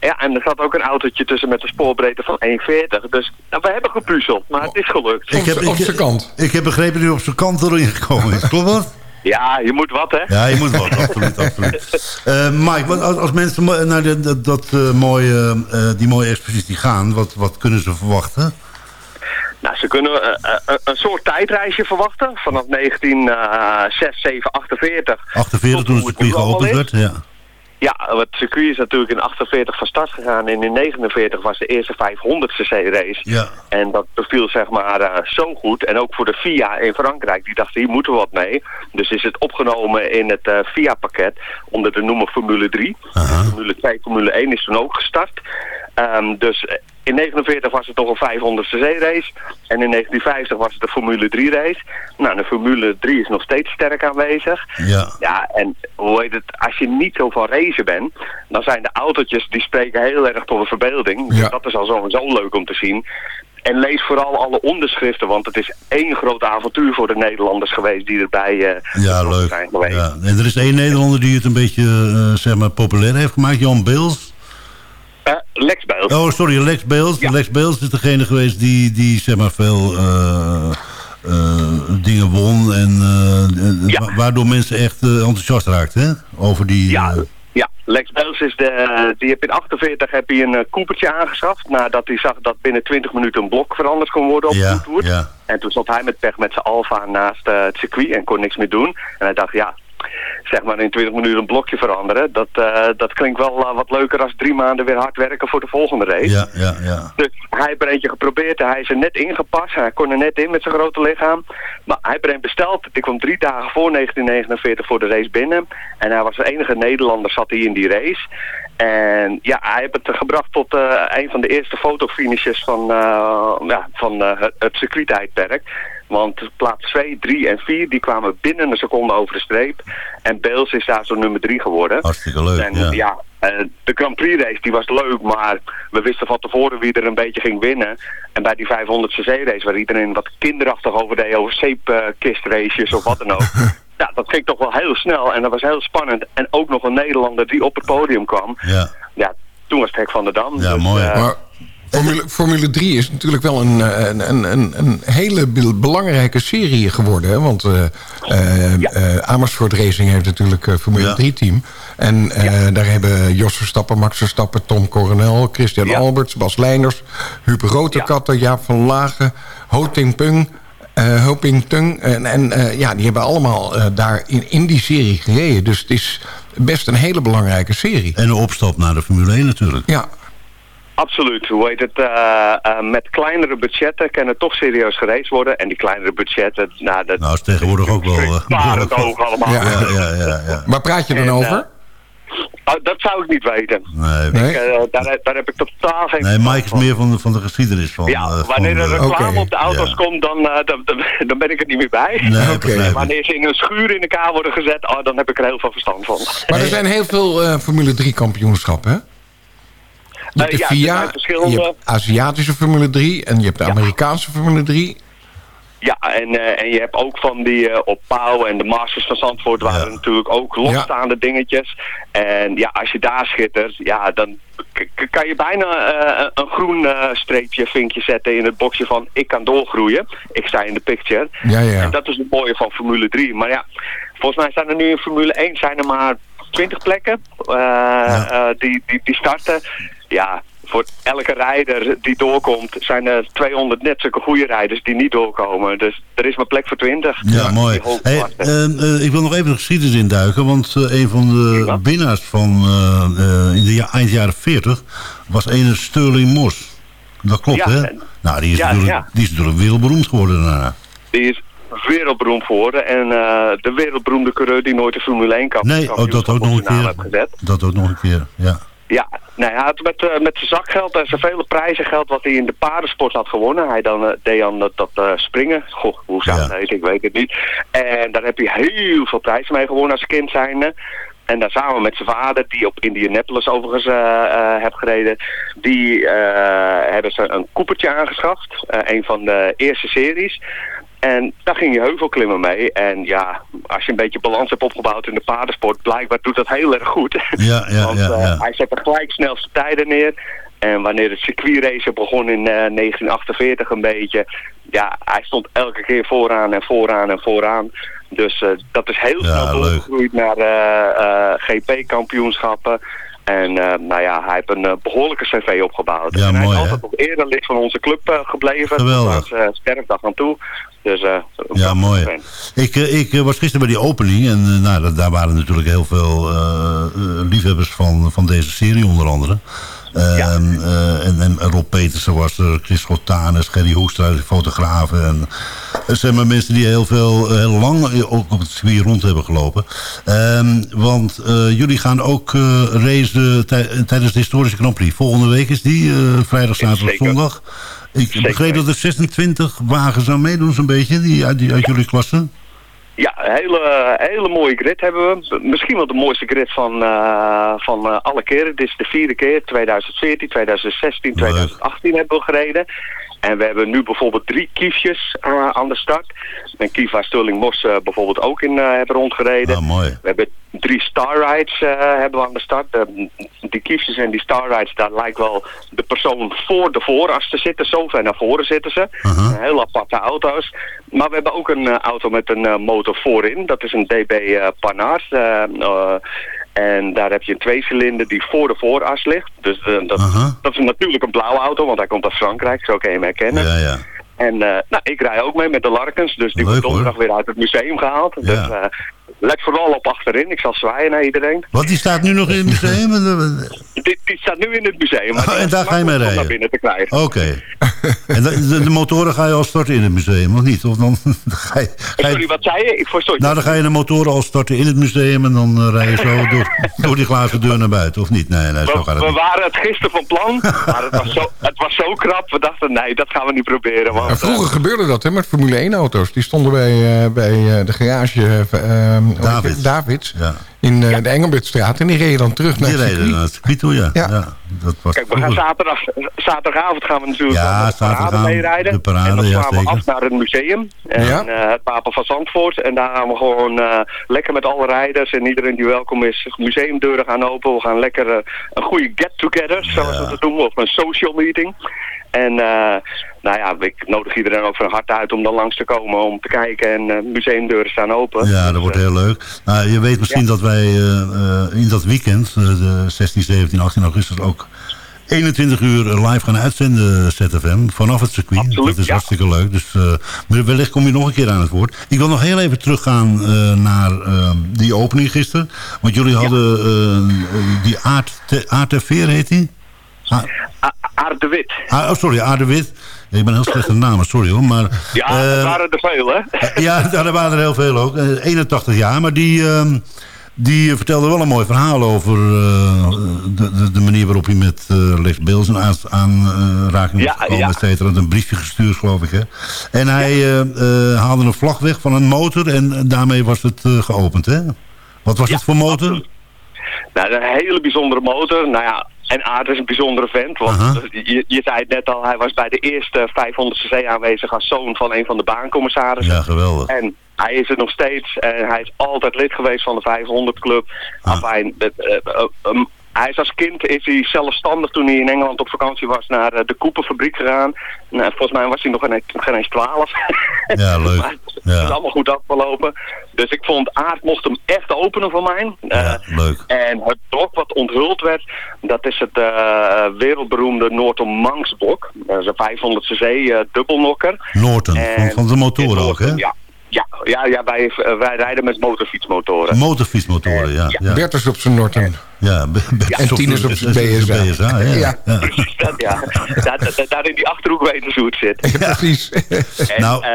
K: Ja, en er zat ook een autootje tussen met een spoorbreedte van 1,40. Dus nou, we hebben gepuzzeld, maar het is gelukt.
F: Ik heb,
E: op
F: ik,
E: zijn kant.
F: Ik heb begrepen dat u op zijn kant erin gekomen is. Klopt dat?
K: Ja, je moet wat, hè?
F: Ja, je moet wat, absoluut, absoluut. Eh, Mike, wat, als, als mensen naar de, dat, dat, eh, mooie, eh, die mooie expositie gaan, wat, wat kunnen ze verwachten?
K: Nou, ze kunnen een soort tijdreisje verwachten. Vanaf 1906, 7, 48.
F: 48
K: tot
F: toen het circuit geopend werd, ja.
K: Ja, het circuit is natuurlijk in 48 van start gegaan. En in 49 was de eerste 500cc race.
F: Ja.
K: En dat beviel zeg maar eh, zo goed. En ook voor de FIA in Frankrijk. Die dachten, hier moeten we wat mee. Dus is het opgenomen in het eh, FIA-pakket onder de noemer Formule 3. Formule 2, Formule 1 is toen ook gestart. Ehm, dus eh, in 49 was het nog een 500cc race. En in 1950 was het de Formule 3 race. Nou, de Formule 3 is nog steeds sterk aanwezig.
F: Ja.
K: Ja, en hoe heet het, als je niet zo van racen bent, dan zijn de autootjes die spreken heel erg tot de verbeelding. Dus
E: Ja.
K: dat is al sowieso leuk om te zien. En lees vooral alle onderschriften, want het is één groot avontuur voor de Nederlanders geweest die erbij eh,
F: Ja, leuk.
K: zijn geweest.
F: Ja. En er is één Nederlander die het een beetje eh, zeg maar populair heeft gemaakt, Jan Beels.
K: Eh, Lex Beels.
F: Oh, sorry, Lex.
K: Ja.
F: Lex Beels is degene geweest die, die zeg maar veel eh, eh, dingen won. En
K: Ja.
F: wa- waardoor mensen echt enthousiast raakten, hè? Over die...
K: Ja, ja, Lex Beels is de, die heb in 48 heb hij een Coopertje aangeschaft. Nadat hij zag dat binnen 20 minuten een blok veranderd kon worden op de toer. En toen stond hij met pech met zijn Alfa naast het circuit en kon niks meer doen. En hij dacht, ja, zeg maar in 20 minuten een blokje veranderen. Dat, eh, dat klinkt wel eh, wat leuker als drie maanden weer hard werken voor de volgende race.
F: Ja, ja, ja.
K: Dus hij heeft er eentje geprobeerd. Hij is er net ingepast. Hij kon er net in met zijn grote lichaam. Maar hij heeft er een besteld. Die kwam drie dagen voor 1949 voor de race binnen. En hij was de enige Nederlander zat hij in die race. En ja, hij heeft het gebracht tot eh, een van de eerste fotofinishes van, ja, van het, circuittijdperk. Want plaats 2, 3 en 4 die kwamen binnen een seconde over de streep. En Beels is daar zo nummer 3 geworden.
F: Hartstikke leuk,
K: En,
F: ja.
K: ja, eh, de Grand Prix race die was leuk, maar we wisten van tevoren wie er een beetje ging winnen. En bij die 500 cc race waar iedereen wat kinderachtig over deed, over zeepkistraces of wat dan ook. Ja, dat ging toch wel heel snel en dat was heel spannend. En ook nog een Nederlander die op het podium kwam.
F: Ja,
K: Ja, toen was het hek van de dam.
F: ja
K: Dus,
F: mooi.
K: eh,
E: Maar Formule, Formule 3 is natuurlijk wel een, eh, een, een, een, een hele be- belangrijke serie geworden. Hè? Want eh, eh, eh, Amersfoort Racing heeft natuurlijk een Formule
F: Ja.
E: 3 team. En eh, daar hebben Jos Verstappen, Max Verstappen, Tom Coronel, Christian
K: Ja.
E: Alberts, Bas Leijners, Huub Rotenkatten, Jaap van Lagen, Ho Ting Pung. eh Ho Ping Tung. En, en eh, ja, die hebben allemaal eh, daar in, in die serie gereden. Dus het is best een hele belangrijke serie.
F: En de opstap naar de Formule 1 natuurlijk.
E: Ja,
K: Absoluut. Hoe heet het? eh, eh, met kleinere budgetten kan het toch serieus gereisd worden. En die kleinere budgetten, nou, dat
F: Nou, is tegenwoordig ook wel...
K: Barend oog allemaal.
E: Ja.
F: Ja, ja, ja.
E: waar praat je dan
K: En,
E: over?
K: Oh, dat zou ik niet weten.
F: Nee,
E: Nee?
K: Ik, eh, daar, daar heb ik totaal geen
F: nee, Mike is meer van de, van de geschiedenis van...
K: Ja, wanneer er reclame op de auto's
F: ja.
K: komt, dan, eh, dan, dan, dan ben ik er niet meer bij.
F: Nee, ik.
K: Wanneer ze in een schuur in elkaar worden gezet, oh, dan heb ik er heel veel verstand van.
E: Maar er zijn heel veel eh, Formule 3 kampioenschappen, hè? Je hebt
K: Eh,
E: de
K: ja, er
E: FIA,
K: zijn verschillende-
E: je hebt Aziatische Formule 3 en je hebt de Amerikaanse Formule 3.
K: Ja, en, eh, en je hebt ook van die eh, op Pauw en de Masters van Zandvoort waren
F: Ja.
K: natuurlijk ook losstaande dingetjes. En ja, als je daar schittert, ja, dan kan je bijna een groen streepje, vinkje zetten in het boxje van ik kan doorgroeien. Ik sta in de picture.
E: Ja, ja.
K: En dat is het mooie van Formule 3. Maar ja, volgens mij zijn er nu in Formule 1 zijn er maar 20 plekken die, die, die starten. Ja, voor elke rijder die doorkomt zijn er 200 net zulke goede rijders die niet doorkomen. Dus er is maar plek voor 20.
F: Ja, mooi. Hey,
K: wachten.
F: eh, ik wil nog even de geschiedenis induiken. Want eh, een van de
K: Ja.
F: winnaars van eh, eh, in de ja, eind jaren 40 was ene Sterling Moss. Dat klopt,
K: Ja,
F: hè? Nou, die is,
K: ja,
F: natuurlijk,
K: ja.
F: die is natuurlijk wereldberoemd geworden daarna.
K: Die is wereldberoemd geworden. En eh, de wereldberoemde coureur die nooit de Formule 1 kamp
F: Nee, oh, dat ook nog een keer.
K: gezet.
F: Dat ook nog een keer, ja.
K: Ja, hij had met, eh, met zijn zakgeld en zijn vele prijzen geld wat hij in de paardensport had gewonnen. Hij dan, eh, deed dan dat, dat eh, springen. Goh, hoe zou
F: Ja.
K: het heten, ik weet het niet. En daar heb hij heel veel prijzen mee gewonnen als kind zijnde. En dan samen met zijn vader, die op Indianapolis overigens eh heeft gereden, die hebben ze een koepertje aangeschaft. een van de eerste series. En daar ging je heuvelklimmen mee. En ja, als je een beetje balans hebt opgebouwd in de paardensport, blijkbaar doet dat heel erg goed.
F: Ja, ja,
K: Want
F: ja,
K: eh,
F: ja.
K: hij zette gelijk snelste tijden neer. En wanneer het circuitrace begon in eh, 1948 een beetje... Ja, hij stond elke keer vooraan en vooraan en vooraan. Dus eh, dat is heel snel doorgegroeid naar eh, eh, GP-kampioenschappen. En eh, nou ja, hij heeft een eh, behoorlijke cv opgebouwd.
F: Ja,
K: en hij is altijd nog eerder lid van onze club eh, gebleven.
F: Geweldig.
K: Tot zijn sterfdag aan toe. Dus,
F: Ja, mooi. Ik, ik was gisteren bij die opening en nou, daar waren natuurlijk heel veel liefhebbers van, van deze serie onder andere. Ehm, eh, en, en Rob Petersen was er, Chris Schotanus, Gerry Hoekstra, fotografen. En, er zijn maar mensen die heel, veel, heel lang eh, ook op het circuit rond hebben gelopen. Ehm, want eh, jullie gaan ook eh racen tij- tijdens de historische Grand Prix. Volgende week is die, vrijdag, zaterdag, zondag. Ik begreep dat er 26 wagens aan meedoen zo'n beetje, die, uit, die, uit jullie klasse.
K: Ja, een hele, hele mooie grid hebben we. Misschien wel de mooiste grid van, eh, van eh, alle keren. Dit is de vierde keer. 2014, 2016,
F: Leuk.
K: 2018 hebben we gereden. En we hebben nu bijvoorbeeld drie kiefjes eh, aan de start. En Kief waar Sterling Mos eh, bijvoorbeeld ook in eh, hebben rondgereden.
F: Ah, mooi.
K: We hebben drie Star Rides eh, hebben we aan de start. Die kiefjes en die Star Rides, daar lijkt wel de persoon voor de vooras te zitten. Zo ver naar voren zitten ze.
F: Aha.
K: Heel aparte auto's. Maar we hebben ook een auto met een motor voorin. Dat is een DB Panhard. Eh, eh, en daar heb je een tweecilinder die voor de vooras ligt. Dus eh, dat, dat is natuurlijk een blauwe auto, want hij komt uit Frankrijk. Zo kan je hem herkennen.
F: Ja, ja.
K: En eh, nou, ik rij ook mee met de Larkens, dus die
F: Leuk,
K: wordt donderdag weer uit het museum gehaald. Dus
F: Ja.
K: Eh, let vooral op achterin. Ik zal zwaaien naar iedereen.
F: Wat, die staat nu nog in het museum?
K: Die, die staat nu in het museum. maar
F: Oh, en daar ga je mee rijden?
K: naar binnen te krijgen.
F: Oké. En de, de, de motoren ga je al starten in het museum, of niet? Of dan ga je, ga je-
K: Sorry, wat zei je? Ik verstond je.
F: nou, dan ga je de motoren al starten in het museum... en dan eh, rij je zo door, door die glazen deur naar buiten, of niet? Nee, nee, zo
K: we,
F: gaat het
K: we
F: niet.
K: waren het gisteren van plan, maar het was, zo, het was zo krap. We dachten, nee, dat gaan we niet proberen. Want,
E: vroeger
K: eh,
E: gebeurde dat hè, met Formule 1 auto's. Die stonden bij, eh, bij eh, de garage eh, eh, hoe heet het?
F: Davids.
E: Davids
F: Ja.
E: in eh, de Engelbertstraat. En die reden dan terug naar
F: Die
E: het
F: reden
E: circuit.
F: naar het circuit toe, ja. Dat was
K: Kijk, we gaan zaterdag, zaterdagavond gaan we natuurlijk
F: Ja,
K: de parade meerijden.
F: de parade,
K: en dan
F: ja,
K: gaan we
F: zeker.
K: af naar het museum. En
E: Ja.
K: eh, het Wapen van Zandvoort. En daar gaan we gewoon eh, lekker met alle rijders en iedereen die welkom is, museumdeuren gaan open. We gaan lekker een goede get-together, zoals we dat noemen, of een social meeting. En eh, nou ja, ik nodig iedereen ook van harte uit om dan langs te komen om te kijken. En eh, museumdeuren staan open.
F: Ja, dat
K: Dus,
F: wordt
K: eh,
F: heel leuk. Nou, je weet misschien dat wij eh, in dat weekend, de 16, 17, 18 augustus ook 21 uur live gaan uitzenden ZFM vanaf het circuit.
K: Absoluut,
F: dat is
K: ja.
F: hartstikke leuk. Dus maar wellicht kom je nog een keer aan het woord. Ik wil nog heel even teruggaan eh, naar eh, die opening gisteren. Want jullie hadden die Aard, te, Aard heet die?
K: Aard de Wit.
F: Ah, oh, sorry, Aard de Wit. Ik ben heel slecht in namen, sorry hoor. Maar,
K: Ja,
F: eh,
K: dat waren er veel, hè?
F: ja, daar waren er heel veel ook. Eh, 81 jaar, maar die, ehm, die vertelde wel een mooi verhaal over eh, de, de, de manier waarop hij met uh, Les Beels in aan- aanraking
K: Ja,
F: was gekomen,
K: ja.
F: et cetera. Had een briefje gestuurd, geloof ik. Hè? En hij eh, eh, haalde een vlag weg van een motor en daarmee was het eh, geopend. Hè? Wat was
K: Ja,
F: het voor motor?
K: absoluut. Nou, een hele bijzondere motor. Nou ja, en Aard is een bijzondere vent. Want je, je zei het net al, hij was bij de eerste 500cc aanwezig als zoon van een van de baancommissarissen.
F: Ja, geweldig.
K: En hij is er nog steeds. En hij is altijd lid geweest van de 500 Club.
F: Ah.
K: Afijn, het, eh, eh, um, hij is als kind is hij zelfstandig toen hij in Engeland op vakantie was naar eh, de Koepenfabriek gegaan. Nou, volgens mij was hij nog geen, eens 12.
F: Ja, leuk.
K: maar het
F: Ja.
K: is allemaal goed afgelopen. Dus ik vond Aard mocht hem echt openen voor mij.
F: Ja,
K: Eh,
F: leuk.
K: en het blok wat onthuld werd, dat is het eh, wereldberoemde Norton Manx blok. Dat is een 500cc eh dubbelnokker.
F: Norton, van,
K: En-
F: van de motoren ook, hè?
K: Ja, ja, ja, ja wij, wij rijden met motorfietsmotoren.
F: Motorfietsmotoren, ja. ja.
E: Bert is op zijn Norton.
F: Ja,
E: En
F: op
E: Tien is
F: de-
E: op BSA.
F: BSA, ja.
E: Ja.
F: ja.
K: Dat, ja, daar, in die Achterhoek weten ze hoe het zit.
E: Precies.
F: Nou.
K: eh,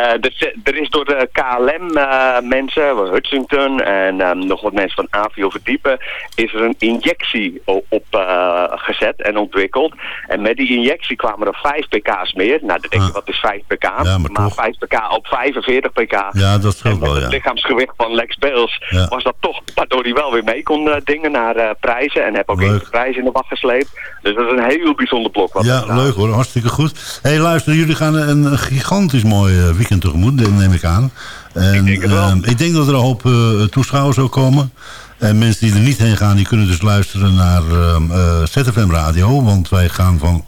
K: er, is door de KLM-mensen, Hutchington en eh, nog wat mensen van Avio Verdiepen, is er een injectie op eh, gezet en ontwikkeld. En met die injectie kwamen er 5 pk's meer. Nou, dan denk je,
F: Ah.
K: wat is 5 pk?
F: Maar toch.
K: 5 pk op 45 pk.
F: Ja, dat scheelt
K: met
F: wel,
K: het lichaamsgewicht van Lex
F: Ja.
K: was dat toch, waardoor hij wel weer mee kon eh, dingen naar eh, prijzen. En heb ook
F: Leuk.
K: de prijzen in de wacht gesleept. Dus dat is een heel bijzonder blok. Wat
F: Ja, leuk hoor. Hartstikke goed. Hey, luister, jullie gaan een, gigantisch mooi eh, weekend tegemoet, neem ik aan. En,
K: Ik denk het wel.
F: ehm, ik denk dat er een hoop eh, toeschouwers ook komen. En mensen die er niet heen gaan, die kunnen dus luisteren naar ehm, eh, ZFM Radio. Want wij gaan van,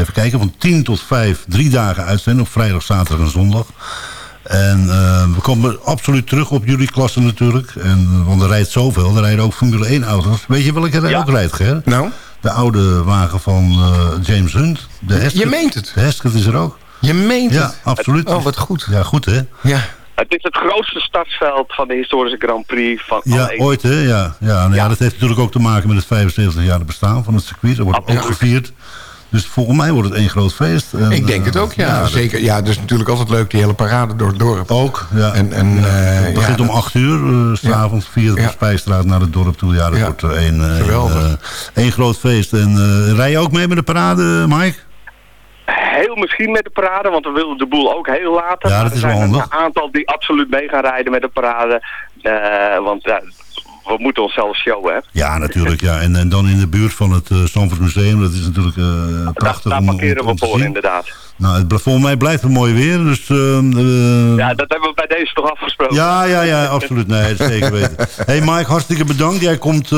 F: even kijken, van 10 tot 5, drie dagen uitzenden. Op vrijdag, zaterdag en zondag. En eh, we komen absoluut terug op jullie klasse natuurlijk. En, want er rijdt zoveel. Er rijden ook Formule 1 auto's. Weet je welke er
K: Ja.
F: ook rijdt, Ger?
E: Nou,
F: De oude wagen van eh, James Hunt. De
E: je meent het.
F: De Hesketh is er ook.
E: Je meent
F: Ja,
E: het.
F: absoluut.
E: Oh, wat goed.
F: Ja, goed hè?
E: Ja.
K: Het is het grootste startveld van de historische Grand Prix van
F: Ja,
K: alle
F: ooit hè? Ja, ja, nou ja.
K: Ja.
F: dat heeft natuurlijk ook te maken met het 75 jaar bestaan van het circuit. Dat wordt ook gevierd. Dus volgens mij wordt het één groot feest. En,
E: Ik denk
F: eh,
E: het ook, ja.
F: dat-
E: Zeker. Ja, dus natuurlijk altijd leuk, die hele parade door het dorp.
F: Ook, ja.
E: En, en,
F: Ja,
E: eh,
F: het begint
E: ja,
F: om 8 uur, eh, s s'avonds via de
E: Ja.
F: Spijstraat naar het dorp toe. Ja, dat
E: Ja.
F: wordt er één, eh,
E: Geweldig.
F: één, eh, één groot feest. En eh, rij je ook mee met de parade, Mike?
K: Heel misschien met de parade, want we willen de boel ook heel laten.
F: Ja, dat
K: er
F: is wel
K: zijn een aantal die absoluut mee gaan rijden met de parade. Eh, want ja, we moeten onszelf showen, hè.
F: Ja, natuurlijk. Ja. En, en dan in de buurt van het uh, Stamford Museum. Dat is natuurlijk eh,
K: Daar,
F: prachtig
K: daar
F: om, om,
K: parkeren
F: om
K: we voor, inderdaad.
F: Nou, het, volgens mij blijft het mooi weer. Dus, eh,
K: Ja, dat hebben we bij deze toch afgesproken.
F: ja, ja, ja, absoluut. Nee, dat zeker weten. hey Mike, hartstikke bedankt. Jij komt,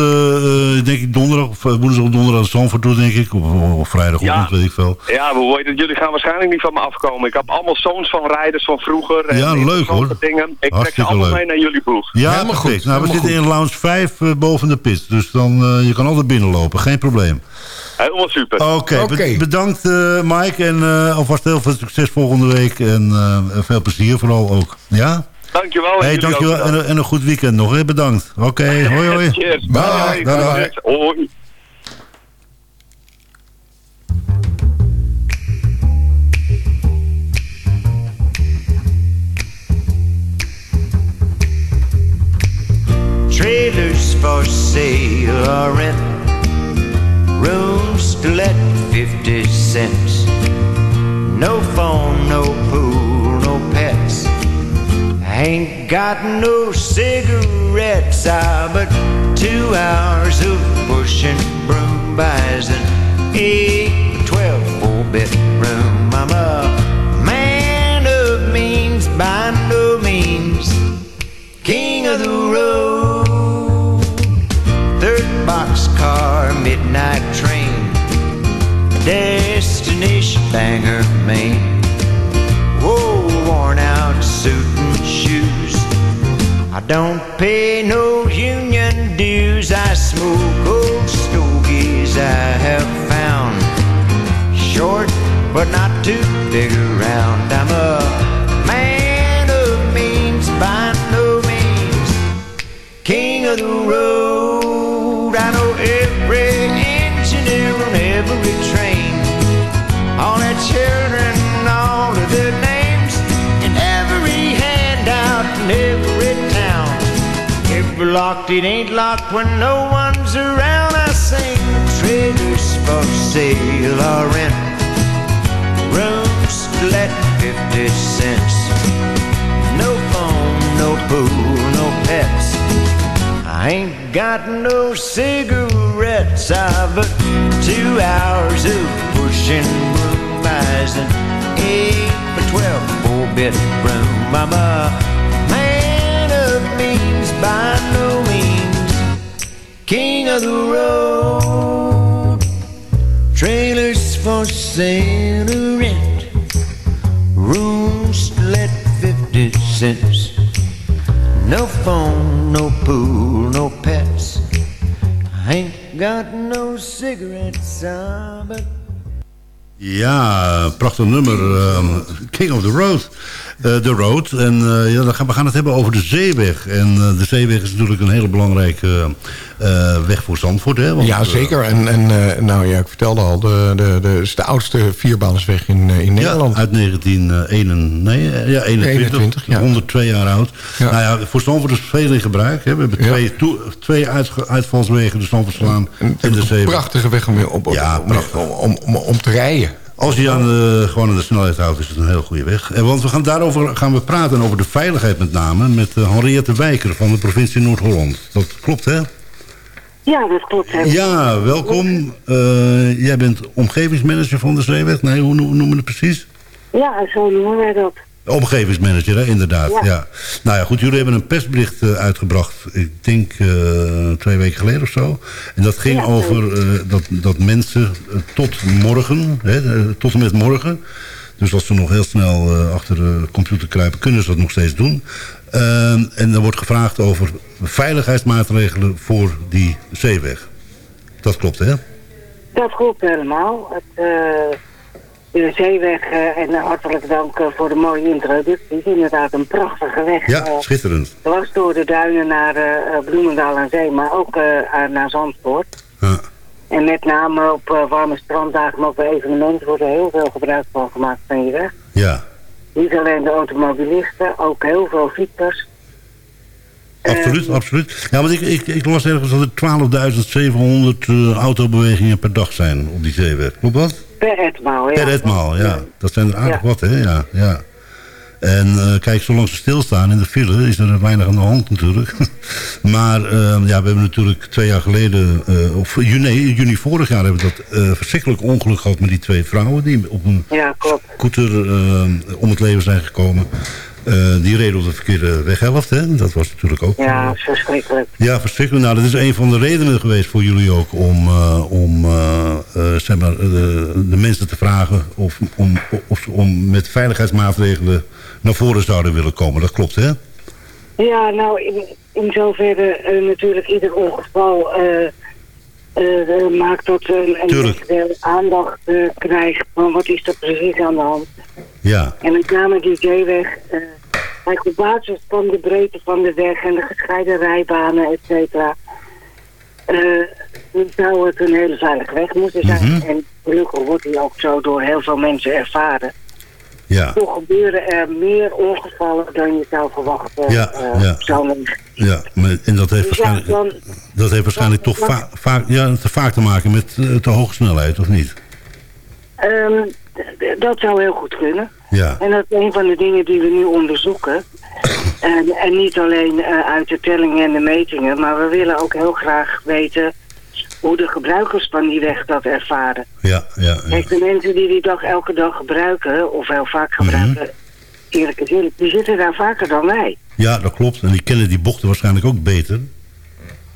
F: denk ik, donderdag of woensdag of donderdag naar Zandvoort toe, denk ik. Of, of vrijdagochtend,
K: Ja.
F: weet ik veel.
K: Ja, het? Jullie gaan waarschijnlijk niet van me afkomen. Ik heb allemaal zoons van rijders van vroeger. en
F: Ja, leuk, hoor.
K: Dingen. Ik trek ze
F: Hartstikke
K: allemaal
F: leuk.
K: mee naar jullie boeg.
F: Ja,
E: Helemaal goed,
F: Nou, we
E: helemaal
F: zitten in lounge 5 eh, boven de pit. Dus dan, eh, je kan altijd binnenlopen, geen probleem.
K: Helemaal super.
F: Oké,
E: Oké.
F: be- bedankt eh, Mike. En eh, alvast heel veel succes volgende week. En eh, veel plezier vooral ook. Ja?
K: Dankjewel. en
F: Hey, dankjewel. En, een- en een goed weekend nog. Hè? Bedankt. Oké, hoi hoi.
K: Cheers. Bye. Hoi.
L: Trailers for sale or rent. Rooms to let 50 cents. No phone, no pool, no pets. I ain't got no cigarettes. Ah, but two hours of pushing broom buys an 8 12 four bedroom. I'm a man of means by no means. King of the road. Boxcar, midnight train. Destination Bangor, Maine. Whoa, worn out suit and shoes. I don't pay no union dues. I smoke old stogies I have found. Short, but not too big around. I'm a locked, it ain't locked when no one's around. I sing trailers for sale or rent. Rooms to let 50 cents. No phone, no pool, no pets. I ain't got no cigarettes. I've but two hours of pushing broom buys an eight by twelve four bedroom. I'm a king of the road. Trailers for sale or rent, rooms let fifty cents. No phone, no pool, no pets. I ain't got no cigarettes, ah, but
F: Ja, prachtig nummer. ehm, King of the Road. Eh, the Road. En eh, ja, dan gaan, we gaan het hebben over de zeeweg. En eh, de zeeweg is natuurlijk een hele belangrijke weg voor Zandvoort. Hè? Want,
E: ja, zeker. En, en nou ja, ik vertelde al, de, de, de, is de oudste vierbanesweg in, in Nederland.
F: Ja, uit 1921, nee, ja, 21,
E: 21, ja.
F: 102 jaar oud.
E: Ja.
F: Nou ja, voor Zandvoort is veel in gebruik. Hè. We hebben twee, toe- twee uitvalswegen, de Zandvoortslaan en de
E: Een
F: zeeweg.
E: prachtige weg om, op, op,
F: Ja,
E: om, om, om te rijden.
F: Als je aan de, gewoon aan de snelheid houdt, is het een heel goede weg. En want we gaan daarover gaan we praten, over de veiligheid met name... met uh, Henriette Wijker van de provincie Noord-Holland. Dat klopt, hè?
M: Ja, dat klopt. hè.
F: Ja, welkom. Eh, jij bent omgevingsmanager van de Zeeweg. Nee, hoe no- noemen we het precies?
M: Ja, zo noemen wij dat.
F: Omgevingsmanager, hè? inderdaad. Ja.
M: Ja.
F: Nou ja, goed, jullie hebben een persbericht eh, uitgebracht, ik denk eh, twee weken geleden of zo. En dat ging
M: Ja,
F: over eh, dat, dat mensen tot morgen, hè, tot en met morgen... dus als ze nog heel snel achter de computer kruipen, kunnen ze dat nog steeds doen. En er wordt gevraagd over veiligheidsmaatregelen voor die zeeweg. Dat klopt, hè?
M: Dat klopt helemaal. Het, de zeeweg, eh, en hartelijk dank eh, voor de mooie introductie. Het is inderdaad een prachtige weg.
F: Ja,
M: eh,
F: schitterend.
M: dwars door de duinen naar eh, eh, Bloemendaal en Zee, maar ook eh, aan- naar Zandvoort.
F: Ja.
M: En met name op eh, warme stranddagen, maar ook evenementen wordt er heel veel gebruik van gemaakt van je weg.
F: Ja,
M: Niet alleen de automobilisten, ook heel veel fietsers.
F: absoluut, absoluut. Ja, want ik, ik, ik las ergens dat er 12.700 eh, autobewegingen per dag zijn op die zeeweg. Klopt dat?
M: Per etmaal, ja.
F: Per etmaal, ja. Dat zijn er aardig
M: Ja.
F: wat, hè? Ja, ja. En eh, kijk, zolang ze stilstaan in de file is er weinig aan de hand natuurlijk. maar eh, ja, we hebben natuurlijk twee jaar geleden, eh, of juni, juni vorig jaar hebben we dat eh, verschrikkelijk ongeluk gehad met die twee vrouwen die op een
M: Ja,
F: scooter eh, om het leven zijn gekomen. Eh, die reden op de verkeerde weghelft, hè? Dat was natuurlijk ook...
M: Ja, verschrikkelijk.
F: Ja, verschrikkelijk. Nou, dat is een van de redenen geweest voor jullie ook om, eh, om eh, eh, zeg maar, de, de mensen te vragen of, om, of ze om met veiligheidsmaatregelen naar voren zouden willen komen. Dat klopt, hè?
M: Ja, nou, in, in zoverre eh, natuurlijk ieder ongeval eh, eh, eh, maakt dat een, een aandacht eh, krijgt van wat is er precies aan de hand.
F: Ja,
M: En met name die zeeweg, eh, Kijk, op basis van de breedte van de weg en de gescheiden rijbanen, et cetera, eh, zou het een hele veilige weg moeten zijn.
F: Mhm.
M: En gelukkig wordt die ook zo door heel veel mensen ervaren.
F: Ja,
M: Toch gebeuren er meer ongevallen dan je zou verwachten
F: Ja,
M: eh,
F: ja.
M: zo'n
F: ja. Maar, en dat heeft
M: Dus ja,
F: waarschijnlijk,
M: dan,
F: dat heeft waarschijnlijk toch va- vaak, ja, te vaak te maken met eh, te hoge snelheid, of niet?
M: d- dat zou heel goed kunnen.
F: Ja,
M: En dat is een van de dingen die we nu onderzoeken. En, en niet alleen eh, uit de tellingen en de metingen, maar we willen ook heel graag weten hoe de gebruikers van die weg dat ervaren.
F: ja, ja. ja.
M: Kijk, de mensen die die dag elke dag gebruiken, of heel vaak
F: Mhm.
M: gebruiken, eerlijk is eerlijk, die zitten daar vaker dan wij.
F: Ja, dat klopt. En die kennen die bochten waarschijnlijk ook beter.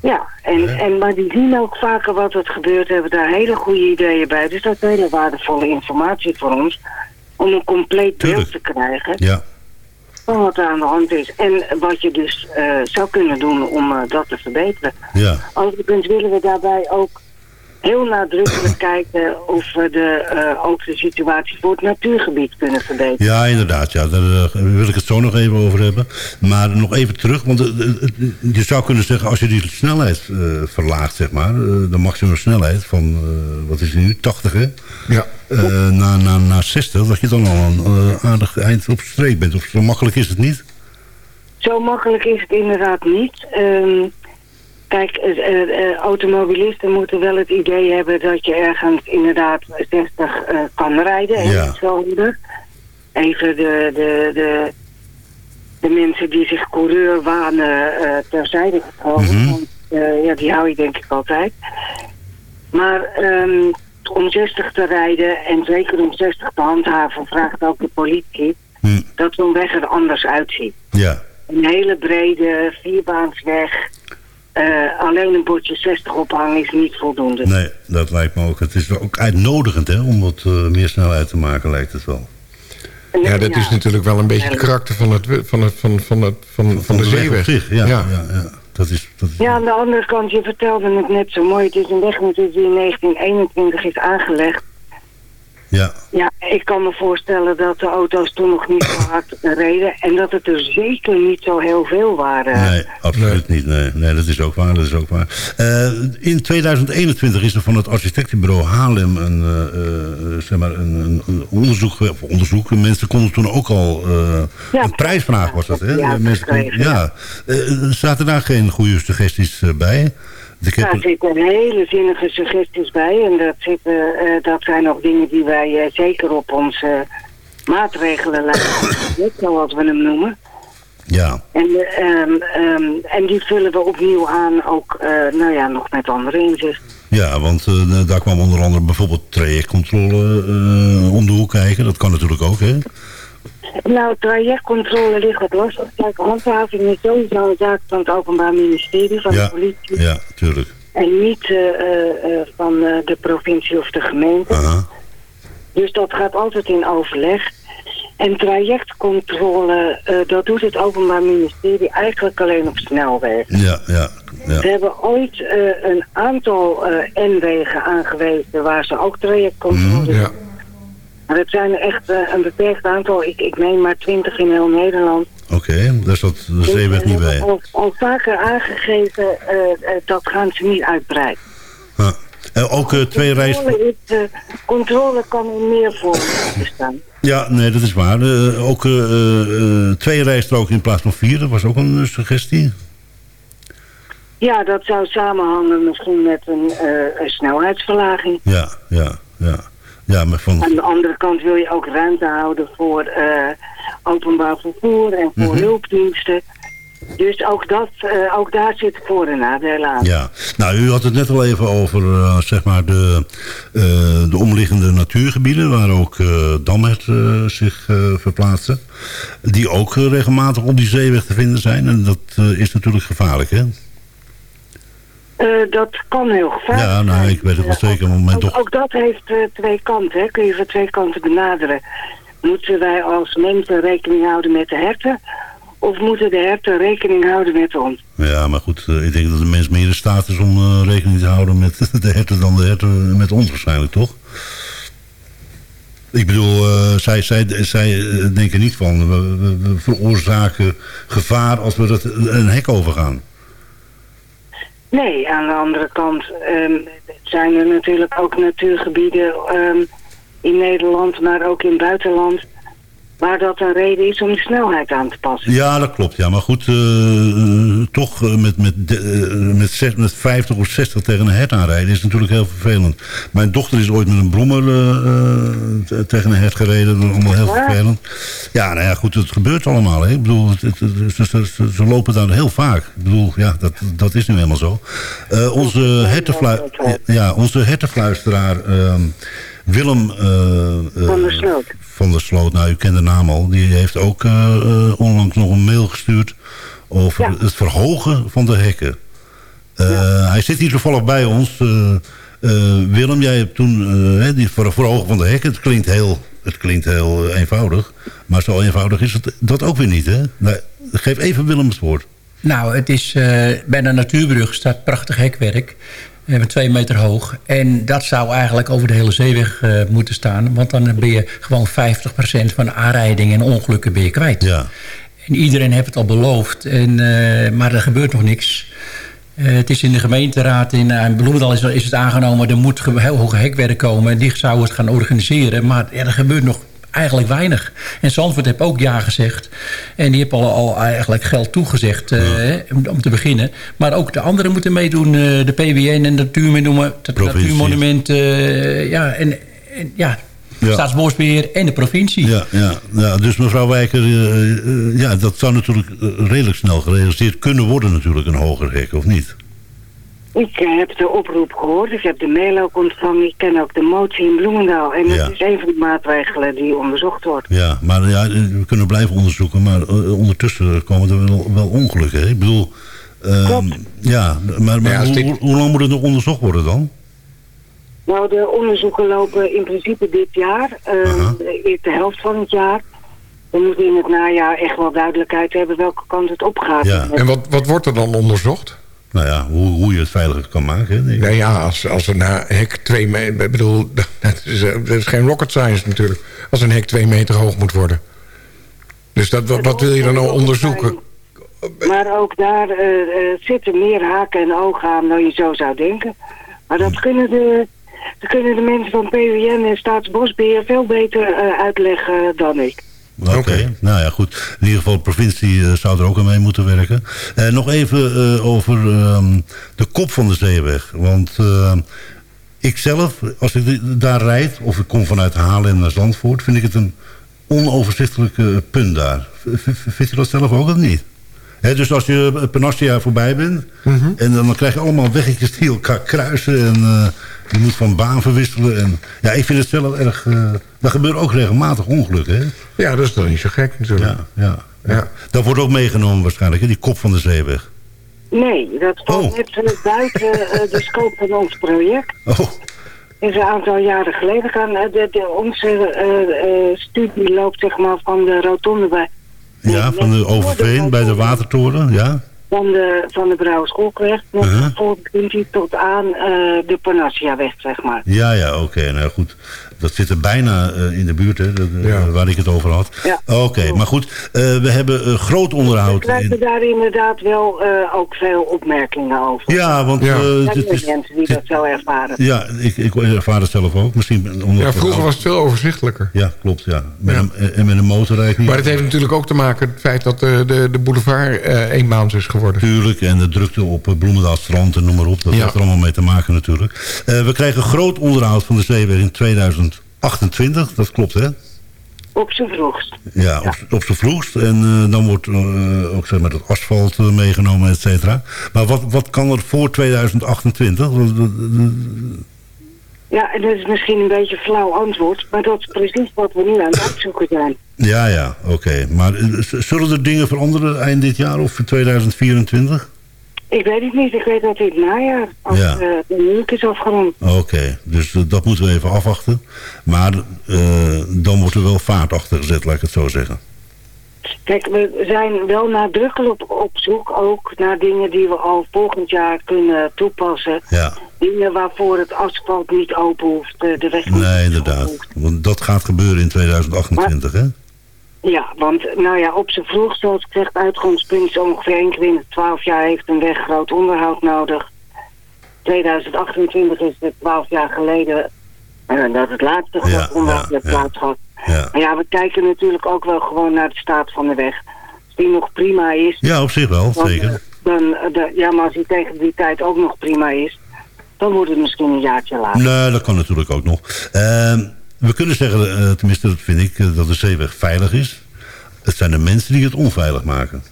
M: Ja, en, en, maar die zien ook vaker wat er gebeurt, hebben daar hele goede ideeën bij. Dus dat is hele waardevolle informatie voor ons, om een compleet beeld te krijgen.
F: Ja,
M: van wat er aan de hand is. En wat je dus eh, zou kunnen doen om eh, dat te verbeteren.
F: ja.
M: Overigens willen we daarbij ook heel nadrukkelijk kijken of we de, eh, ook de situatie voor het natuurgebied kunnen verbeteren.
F: Ja, inderdaad. Ja. Daar eh, wil ik het zo nog even over hebben. Maar nog even terug. Want eh, je zou kunnen zeggen, als je die snelheid eh, verlaagt, zeg maar. de maximum snelheid van, eh, wat is die nu, 80 hè?
E: Ja.
F: Eh, naar, naar, naar 60, dat je dan al een aardig eind op streek bent. Of zo makkelijk is het niet?
M: Zo makkelijk is het inderdaad niet. Ehm, kijk, eh, eh, eh, automobilisten moeten wel het idee hebben dat je ergens inderdaad 60 eh, kan rijden. En
F: Ja.
M: Even de, de, de, de mensen die zich coureur wanen terzijde.
F: Mhm.
M: Want eh, ja, die hou je denk ik altijd. Maar ehm, om 60 te rijden en zeker om 60 te handhaven vraagt ook de politie
F: Hm.
M: dat zo'n weg er anders uitziet.
F: Ja,
M: Een hele brede vierbaansweg. Eh, alleen een bordje 60 ophangen is niet voldoende.
F: nee, dat lijkt me ook. Het is ook uitnodigend hè, om wat eh, meer snelheid te maken, lijkt het wel.
E: Ja, dat is natuurlijk wel een beetje het karakter van, het, van, het, van, van, het, van, van, de,
F: op
E: zeeweg.
F: zich, ja, ja. Ja, Dat is, dat is,
M: Ja, aan de andere kant, je vertelde het net zo mooi. Het is een weg die in 1921 is aangelegd.
F: Ja.
M: Ja, ik kan me voorstellen dat de auto's toen nog niet zo hard reden. En dat het er zeker niet zo heel veel waren.
F: Nee, absoluut niet. Nee. nee, dat is ook waar. Dat is ook waar. Eh, in 2021 is er van het architectenbureau Haarlem een, eh, eh, zeg maar een, een- onderzoek, of onderzoek. Mensen konden toen ook al eh,
M: Ja,
F: een prijsvraag was dat, hè?
M: ja,
F: Mensen konden- ja. Eh, er zaten daar geen goede suggesties bij. Ik heb
M: Daar zitten hele zinnige suggesties bij. En dat, zitten, eh, dat zijn ook dingen die wij eh, zeker op onze maatregelenlijst zetten, zoals we hem noemen.
F: ja,
M: En, eh, ehm, ehm, en die vullen we opnieuw aan, ook eh, nou ja, nog met andere inzichten.
F: ja, want eh, daar kwam onder andere bijvoorbeeld trajectcontrole eh, om de hoek kijken. Dat kan natuurlijk ook, hè?
M: Nou, trajectcontrole ligt wat los. Kijk, handhaving is sowieso een zaak van het Openbaar Ministerie, van
F: Ja,
M: de politie.
F: ja, tuurlijk.
M: En niet eh, eh, eh, van eh, de provincie of de gemeente. Dus dat gaat altijd in overleg. En trajectcontrole, eh, dat doet het Openbaar Ministerie eigenlijk alleen op snelwegen.
F: Ja, ja, ja.
M: We hebben ooit eh, een aantal eh, N-wegen aangewezen waar ze ook trajectcontrole doen.
E: Ja.
M: Maar het zijn echt eh, een beperkt aantal. Ik, ik neem maar twintig in heel Nederland.
F: Oké, daar zat de zeeweg niet bij.
M: Al, al vaker aangegeven, eh, eh, dat gaan ze niet uitbreiden.
F: Ja. En ook eh, twee reis...
M: Controle, controle kan in meer vormen bestaan.
F: Ja, nee, dat is waar. Ook twee rijstroken in plaats van vier, dat was ook een suggestie.
M: Ja, dat zou samenhangen misschien met een, een snelheidsverlaging.
F: Ja, ja, ja. Ja, maar van...
M: Aan de andere kant wil je ook ruimte houden voor eh, openbaar vervoer en voor
F: Mhm.
M: hulpdiensten. Dus ook, dat, eh, ook daar zit voor- en nadelen aan.
F: Ja, nou, u had het net al even over eh, zeg maar de, de omliggende natuurgebieden... waar ook damhert zich verplaatsen. Die ook regelmatig op die zeeweg te vinden zijn. En dat is natuurlijk gevaarlijk, hè?
M: Eh, dat kan heel gevaarlijk
F: Ja, nou,
M: zijn.
F: ik weet het wel zeker. Mijn
M: ook,
F: dochter...
M: ook dat heeft eh, twee kanten. Hè. Kun je van twee kanten benaderen. Moeten wij als mensen rekening houden met de herten? Of moeten de herten rekening houden met ons?
F: Ja, maar goed, eh, ik denk dat de mens meer in staat is om rekening te houden met de herten dan de herten met ons waarschijnlijk, toch? Ik bedoel, zij, zij, zij denken niet van... We, we- we veroorzaken gevaar als we dat, een hek overgaan.
M: Nee, aan de andere kant ehm, zijn er natuurlijk ook natuurgebieden ehm, in Nederland, maar ook in het buitenland, waar dat een reden is om de snelheid aan te passen.
F: Ja, dat klopt. Ja. Maar goed, eh, eh, toch eh, met, met, de- met, zes- met 50 of 60 tegen een hert aanrijden is natuurlijk heel vervelend. Mijn dochter is ooit met een brommer tegen een hert gereden. Dat is allemaal heel
M: Ja.
F: vervelend. Ja, nou ja, goed, het gebeurt allemaal. Hè. Ik bedoel, het, het- het- ze, ze, ze- lopen daar heel vaak. Ik bedoel, ja, dat, dat is nu helemaal zo. Onze, hertenflu ja, onze hertenfluisteraar ehm, Willem... eh,
M: Van der Sloot.
F: Van der Sloot, nou u kent de naam al, die heeft ook eh, eh, onlangs nog een mail gestuurd over
M: Ja.
F: het verhogen van de hekken. Eh, Hij zit hier toevallig bij ons. Eh, eh, Willem, jij hebt toen hè, die ver- verhogen van de hekken. Het klinkt heel, het klinkt heel eenvoudig, maar zo eenvoudig is het dat ook weer niet. Hè? Nou, geef even Willem het woord.
N: Nou, het is eh, bij de Natuurbrug staat prachtig hekwerk. Twee meter hoog. En dat zou eigenlijk over de hele zeeweg eh, moeten staan. Want dan ben je gewoon 50% van aanrijdingen en ongelukken ben je kwijt.
F: Ja.
N: En iedereen heeft het al beloofd. En, eh, maar er gebeurt nog niks. Eh, het is in de gemeenteraad in Bloemendaal is, is het aangenomen... er moet heel hoog hekwerk komen. En die zou het gaan organiseren. Maar er gebeurt nog eigenlijk weinig. En Zandvoort heeft ook ja gezegd. En die heeft al, al eigenlijk geld toegezegd eh, om, te beginnen. Maar ook de anderen moeten meedoen. eh, de PWN en Natuurmonumenten. Het. Natuurmonument. eh, ja, en, en ja,
F: Ja.
N: Staatsbosbeheer en de provincie.
F: Ja, ja, ja, dus mevrouw Wijker, ja, dat zou natuurlijk redelijk snel gerealiseerd kunnen worden natuurlijk, een hoger hek, of niet?
M: Ik eh, heb de oproep gehoord, ik heb de mail ook ontvangen, ik ken ook de motie in Bloemendaal. En
F: Ja.
M: dat is een van de maatregelen die onderzocht wordt.
F: Ja, maar ja, we kunnen blijven onderzoeken, maar eh, ondertussen komen er wel, wel ongelukken. Hè? Ik bedoel, ehm, ja, maar, maar
E: Ja,
F: hoe,
E: dit-
F: hoe- hoe lang moet het nog onderzocht worden dan?
M: Nou, de onderzoeken lopen in principe dit jaar, eh, de helft van het jaar. We moeten in het najaar echt wel duidelijkheid hebben welke kant het opgaat.
F: Ja.
E: En wat, wat wordt er dan onderzocht?
F: Nou ja, hoe, hoe je het veiliger kan maken. Hè? ik.
E: Nou ja, als, als een eh, hek twee meter... Ik bedoel, dat is, eh, dat is geen rocket science natuurlijk. Als een hek twee meter hoog moet worden. Dus dat, wat, wat wil je dan nou onderzoeken?
M: Maar ook daar eh, eh, zitten meer haken en ogen aan dan je zo zou denken. Maar dat kunnen de, dat kunnen de mensen van PWN en Staatsbosbeheer veel beter eh, uitleggen dan ik.
F: Oké, nou ja, goed. In ieder geval de provincie eh, zou er ook aan mee moeten werken. Eh, nog even eh, over ehm, de kop van de zeeweg. Want ik zelf, als ik daar rijd, of ik kom vanuit Haarlem naar Zandvoort... vind ik het een onoverzichtelijk punt daar. Vind je dat zelf ook of niet? Dus als je Panassia voorbij bent... en dan krijg je allemaal weggetjes die elkaar kruisen... en je moet van baan verwisselen. En, ja, ik vind het zelf erg... eh daar gebeuren ook regelmatig ongelukken, hè?
E: Ja, dat is dan niet zo gek natuurlijk.
F: Ja, ja. ja. Dat wordt ook meegenomen waarschijnlijk, hè? die kop van de zeeweg.
M: Nee, dat valt
F: Oh.
M: net buiten eh, de scope van ons project.
F: Oh,
M: Dat is een aantal jaren geleden gaan. De, de, onze eh, eh, studie loopt zeg maar van de rotonde bij,
F: ja, van de Overveen bij de Watertoren, ja.
M: Van de, van de. Net
F: Uh-huh.
M: voor Quinty tot aan eh, de Panassiaweg, zeg maar.
F: Ja, ja, oké, nou goed. Dat zit er bijna eh, in de buurt, hè, dat, eh,
E: Ja.
F: waar ik het over had.
M: Ja.
F: Oké, maar goed, eh, we hebben groot
M: We
F: onderhoud.
M: krijgen
F: In...
M: daar inderdaad wel eh, ook veel opmerkingen over.
F: Ja, want...
E: Ja.
F: het
M: zijn
F: is-
M: mensen die dat zo ervaren.
F: ja, ik, ik ervaar het zelf ook. Misschien omdat
E: Ja, vroeger was het veel overzichtelijker.
F: Ja, klopt, ja. Met
E: Ja.
F: Een, en met een motorrijk niet.
E: Maar het heeft natuurlijk ook te maken met het feit dat de, de, de boulevard eh eenmaans is geworden.
F: Tuurlijk, en de drukte op Bloemendaal strand en noem maar op. Dat
E: Ja.
F: heeft er allemaal mee te maken natuurlijk. Eh, we krijgen groot onderhoud van de zeeweg in 2028. Dat klopt, hè?
M: Op zijn vroegst.
F: Ja, op, op z'n vroegst. En eh, dan wordt eh, ook zeg maar, het asfalt eh, meegenomen, et cetera. Maar wat, wat kan er voor 2028? Wat- wat-
M: Ja, en dat is misschien een beetje een flauw antwoord, maar dat is precies wat we nu aan het uitzoeken zijn.
F: Ja, ja, oké. Maar zullen er dingen veranderen eind dit jaar of in 2024?
M: Ik weet het niet, ik weet dat in het najaar, als
F: Ja.
M: eh, de huwelijk is afgerond.
F: Oké, dus dat moeten we even afwachten. Maar eh, dan wordt er wel vaart achter gezet, laat ik het zo zeggen.
M: Kijk, we zijn wel nadrukkelijk op, op zoek ook naar dingen die we al volgend jaar kunnen toepassen.
F: Ja.
M: dingen waarvoor het asfalt niet open hoeft, de weg niet
F: Nee, inderdaad. Want dat gaat gebeuren in 2028, hè?
M: Ja, want nou ja, op zijn vroegst, zoals ik zeg, uitgangspunt is ongeveer één keer in de 12 jaar heeft een weg groot onderhoud nodig. 2028 is het 12 jaar geleden eh, dat het laatste groot onderhoud heeft plaatsgehad.
F: Ja.
M: Maar ja, we kijken natuurlijk ook wel gewoon naar de staat van de weg. Als die nog prima is,
F: Ja, op zich wel, zeker.
M: dan, eh, de- ja, maar als die tegen die tijd ook nog prima is, dan wordt het misschien een jaartje later.
F: Nee, dat kan natuurlijk ook nog. Ehm, we kunnen zeggen, eh, tenminste dat vind ik, eh, dat de zeeweg veilig is. Het zijn de mensen die het onveilig maken.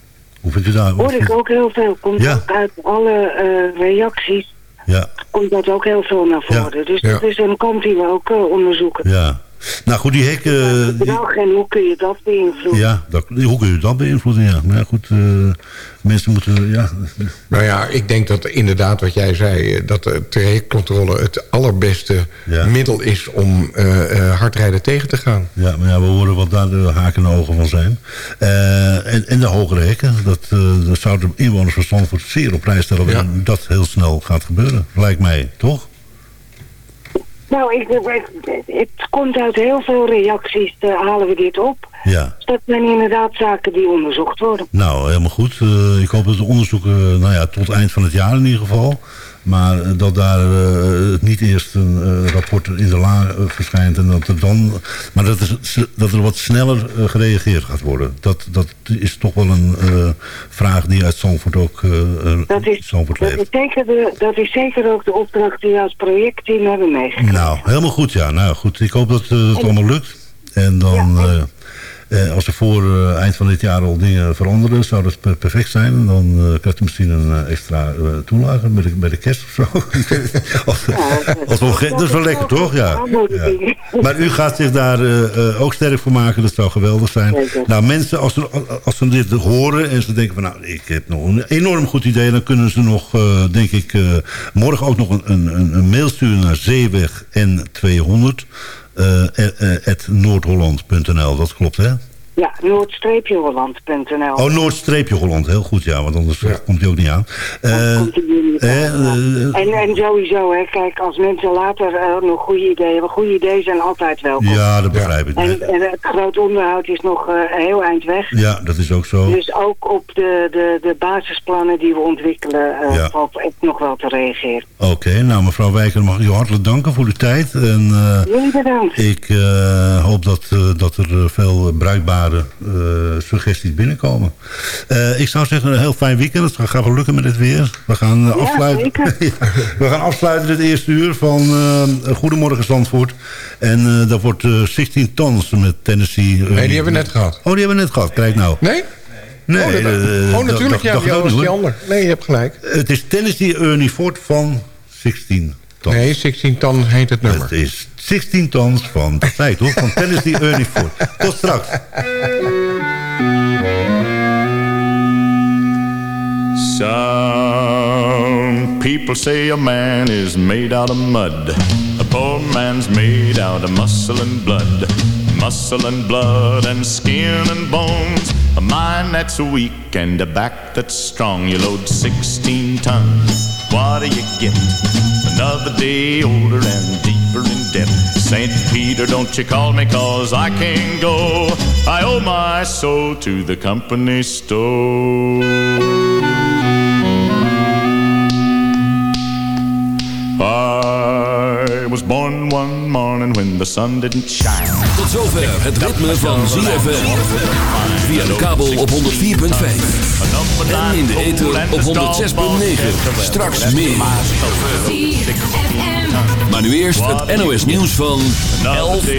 F: Hoe vindt u daar?
M: Hoor ik ook heel veel. Komt
F: Ja.
M: ook uit alle eh, reacties.
F: Ja.
M: Komt dat ook heel veel naar voren. Dus
F: Ja.
M: dat is een kant die we ook eh, onderzoeken.
F: Ja. Nou goed, die hekken... die-
M: Wel, en hoe kun je dat beïnvloeden?
F: ja, dat, hoe kun je dat beïnvloeden? Ja, maar ja, goed, eh, mensen moeten... Ja,
E: Nou ja, ik denk dat inderdaad wat jij zei... eh, dat de trajectcontrole het allerbeste middel is om eh, eh, hardrijden tegen te gaan.
F: Ja, maar ja, we horen wat daar de haken en ogen van zijn. Eh, en, en de hogere hekken, dat, eh, dat zou de inwoners van Zandvoort zeer op prijs stellen... dat heel snel gaat gebeuren, lijkt mij, toch?
M: Nou, ik, ik- het komt uit heel veel reacties, eh, halen we dit op.
F: Ja.
M: Dus dat zijn inderdaad zaken die onderzocht worden.
F: Nou, helemaal goed. Eh, ik hoop dat de onderzoeken, nou ja, tot eind van het jaar in ieder geval... maar eh, dat daar eh, niet eerst een eh, rapport in de la verschijnt... En dat er dan, maar dat, is, dat er wat sneller gereageerd gaat worden. Dat, dat is toch wel een vraag die uit Zandvoort ook
M: Dat is,
F: Zandvoort
M: dat, is zeker de, dat is zeker ook de opdracht die we als projectteam hebben meegekregen.
F: Nou, helemaal goed, ja. Nou goed, ik hoop dat het allemaal lukt. En dan, eh, als er voor eh, eind van dit jaar al dingen veranderen, zou dat per- perfect zijn. Dan eh krijgt u misschien een extra toelage bij de, bij de kerst of zo. Als- dat is wel lekker, toch? Ja. ja. Maar u gaat zich daar ook sterk voor maken. Dat zou geweldig zijn. Nou, mensen, als ze, als ze dit horen en ze denken van... nou, ik heb nog een enorm goed idee... dan kunnen ze nog, denk ik, morgen ook nog een, een, een mail sturen naar Zeeweg N200... eh, at noordholland.nl, dat klopt, hè?
M: Ja, noord-holland.nl.
F: Oh, Noord-Holland, heel goed, ja, want anders eh, komt hij ook niet aan. Eh, eh,
M: En, en sowieso, hè, kijk, als mensen later nog goede ideeën hebben, goede ideeën zijn altijd welkom.
F: ja, dat begrijp ik.
M: En, en het groot onderhoud is nog eh, heel eind weg.
F: Ja, dat is ook zo.
M: Dus ook op de, de, de basisplannen die we ontwikkelen eh,
F: Ja.
M: valt echt nog wel te reageren.
F: Oké, nou mevrouw Wijker, mag ik u hartelijk danken voor uw tijd. En, eh,
M: Jullie bedankt.
F: Ik eh, hoop dat, eh, dat er veel bruikbare eh, suggesties binnenkomen. Eh, ik zou zeggen, een heel fijn weekend. Het gaat wel lukken met het weer. We gaan, eh,
M: Ja,
F: afsluiten. Ja, we gaan afsluiten dit eerste uur van eh, Goedemorgen Zandvoort. En eh, dat wordt eh 16 tons met Tennessee.
E: Nee, die hebben we net gehad.
F: Oh, die hebben we net gehad. Kijk nou.
E: Nee?
F: Nee,
E: oh, dat- oh, natuurlijk.
F: dat-
E: ja,
F: dat
E: ja, die ander. Nee, je hebt gelijk.
F: Het is Tennessee Ernie Ford van 16 tons.
E: Nee, 16 ton heet het nummer.
F: Het is 16 tons van, zei ik toch, van Tennessee Ernie Ford. Tot straks.
O: Some people say a man is made out of mud. A poor man's made out of muscle and blood. Muscle and blood and skin and bones. A mind that's weak and a back that's strong. You load 16 tons. What do you get? Another day older and deeper in debt. St. Peter, don't you call me cause I can't go. I owe my soul to the company store. I was born one morning when the sun didn't shine.
B: Tot zover het ritme van ZFM. Via de kabel op 104.5. En in de ether op 106.9. Straks meer. Maar nu eerst het NOS nieuws van 11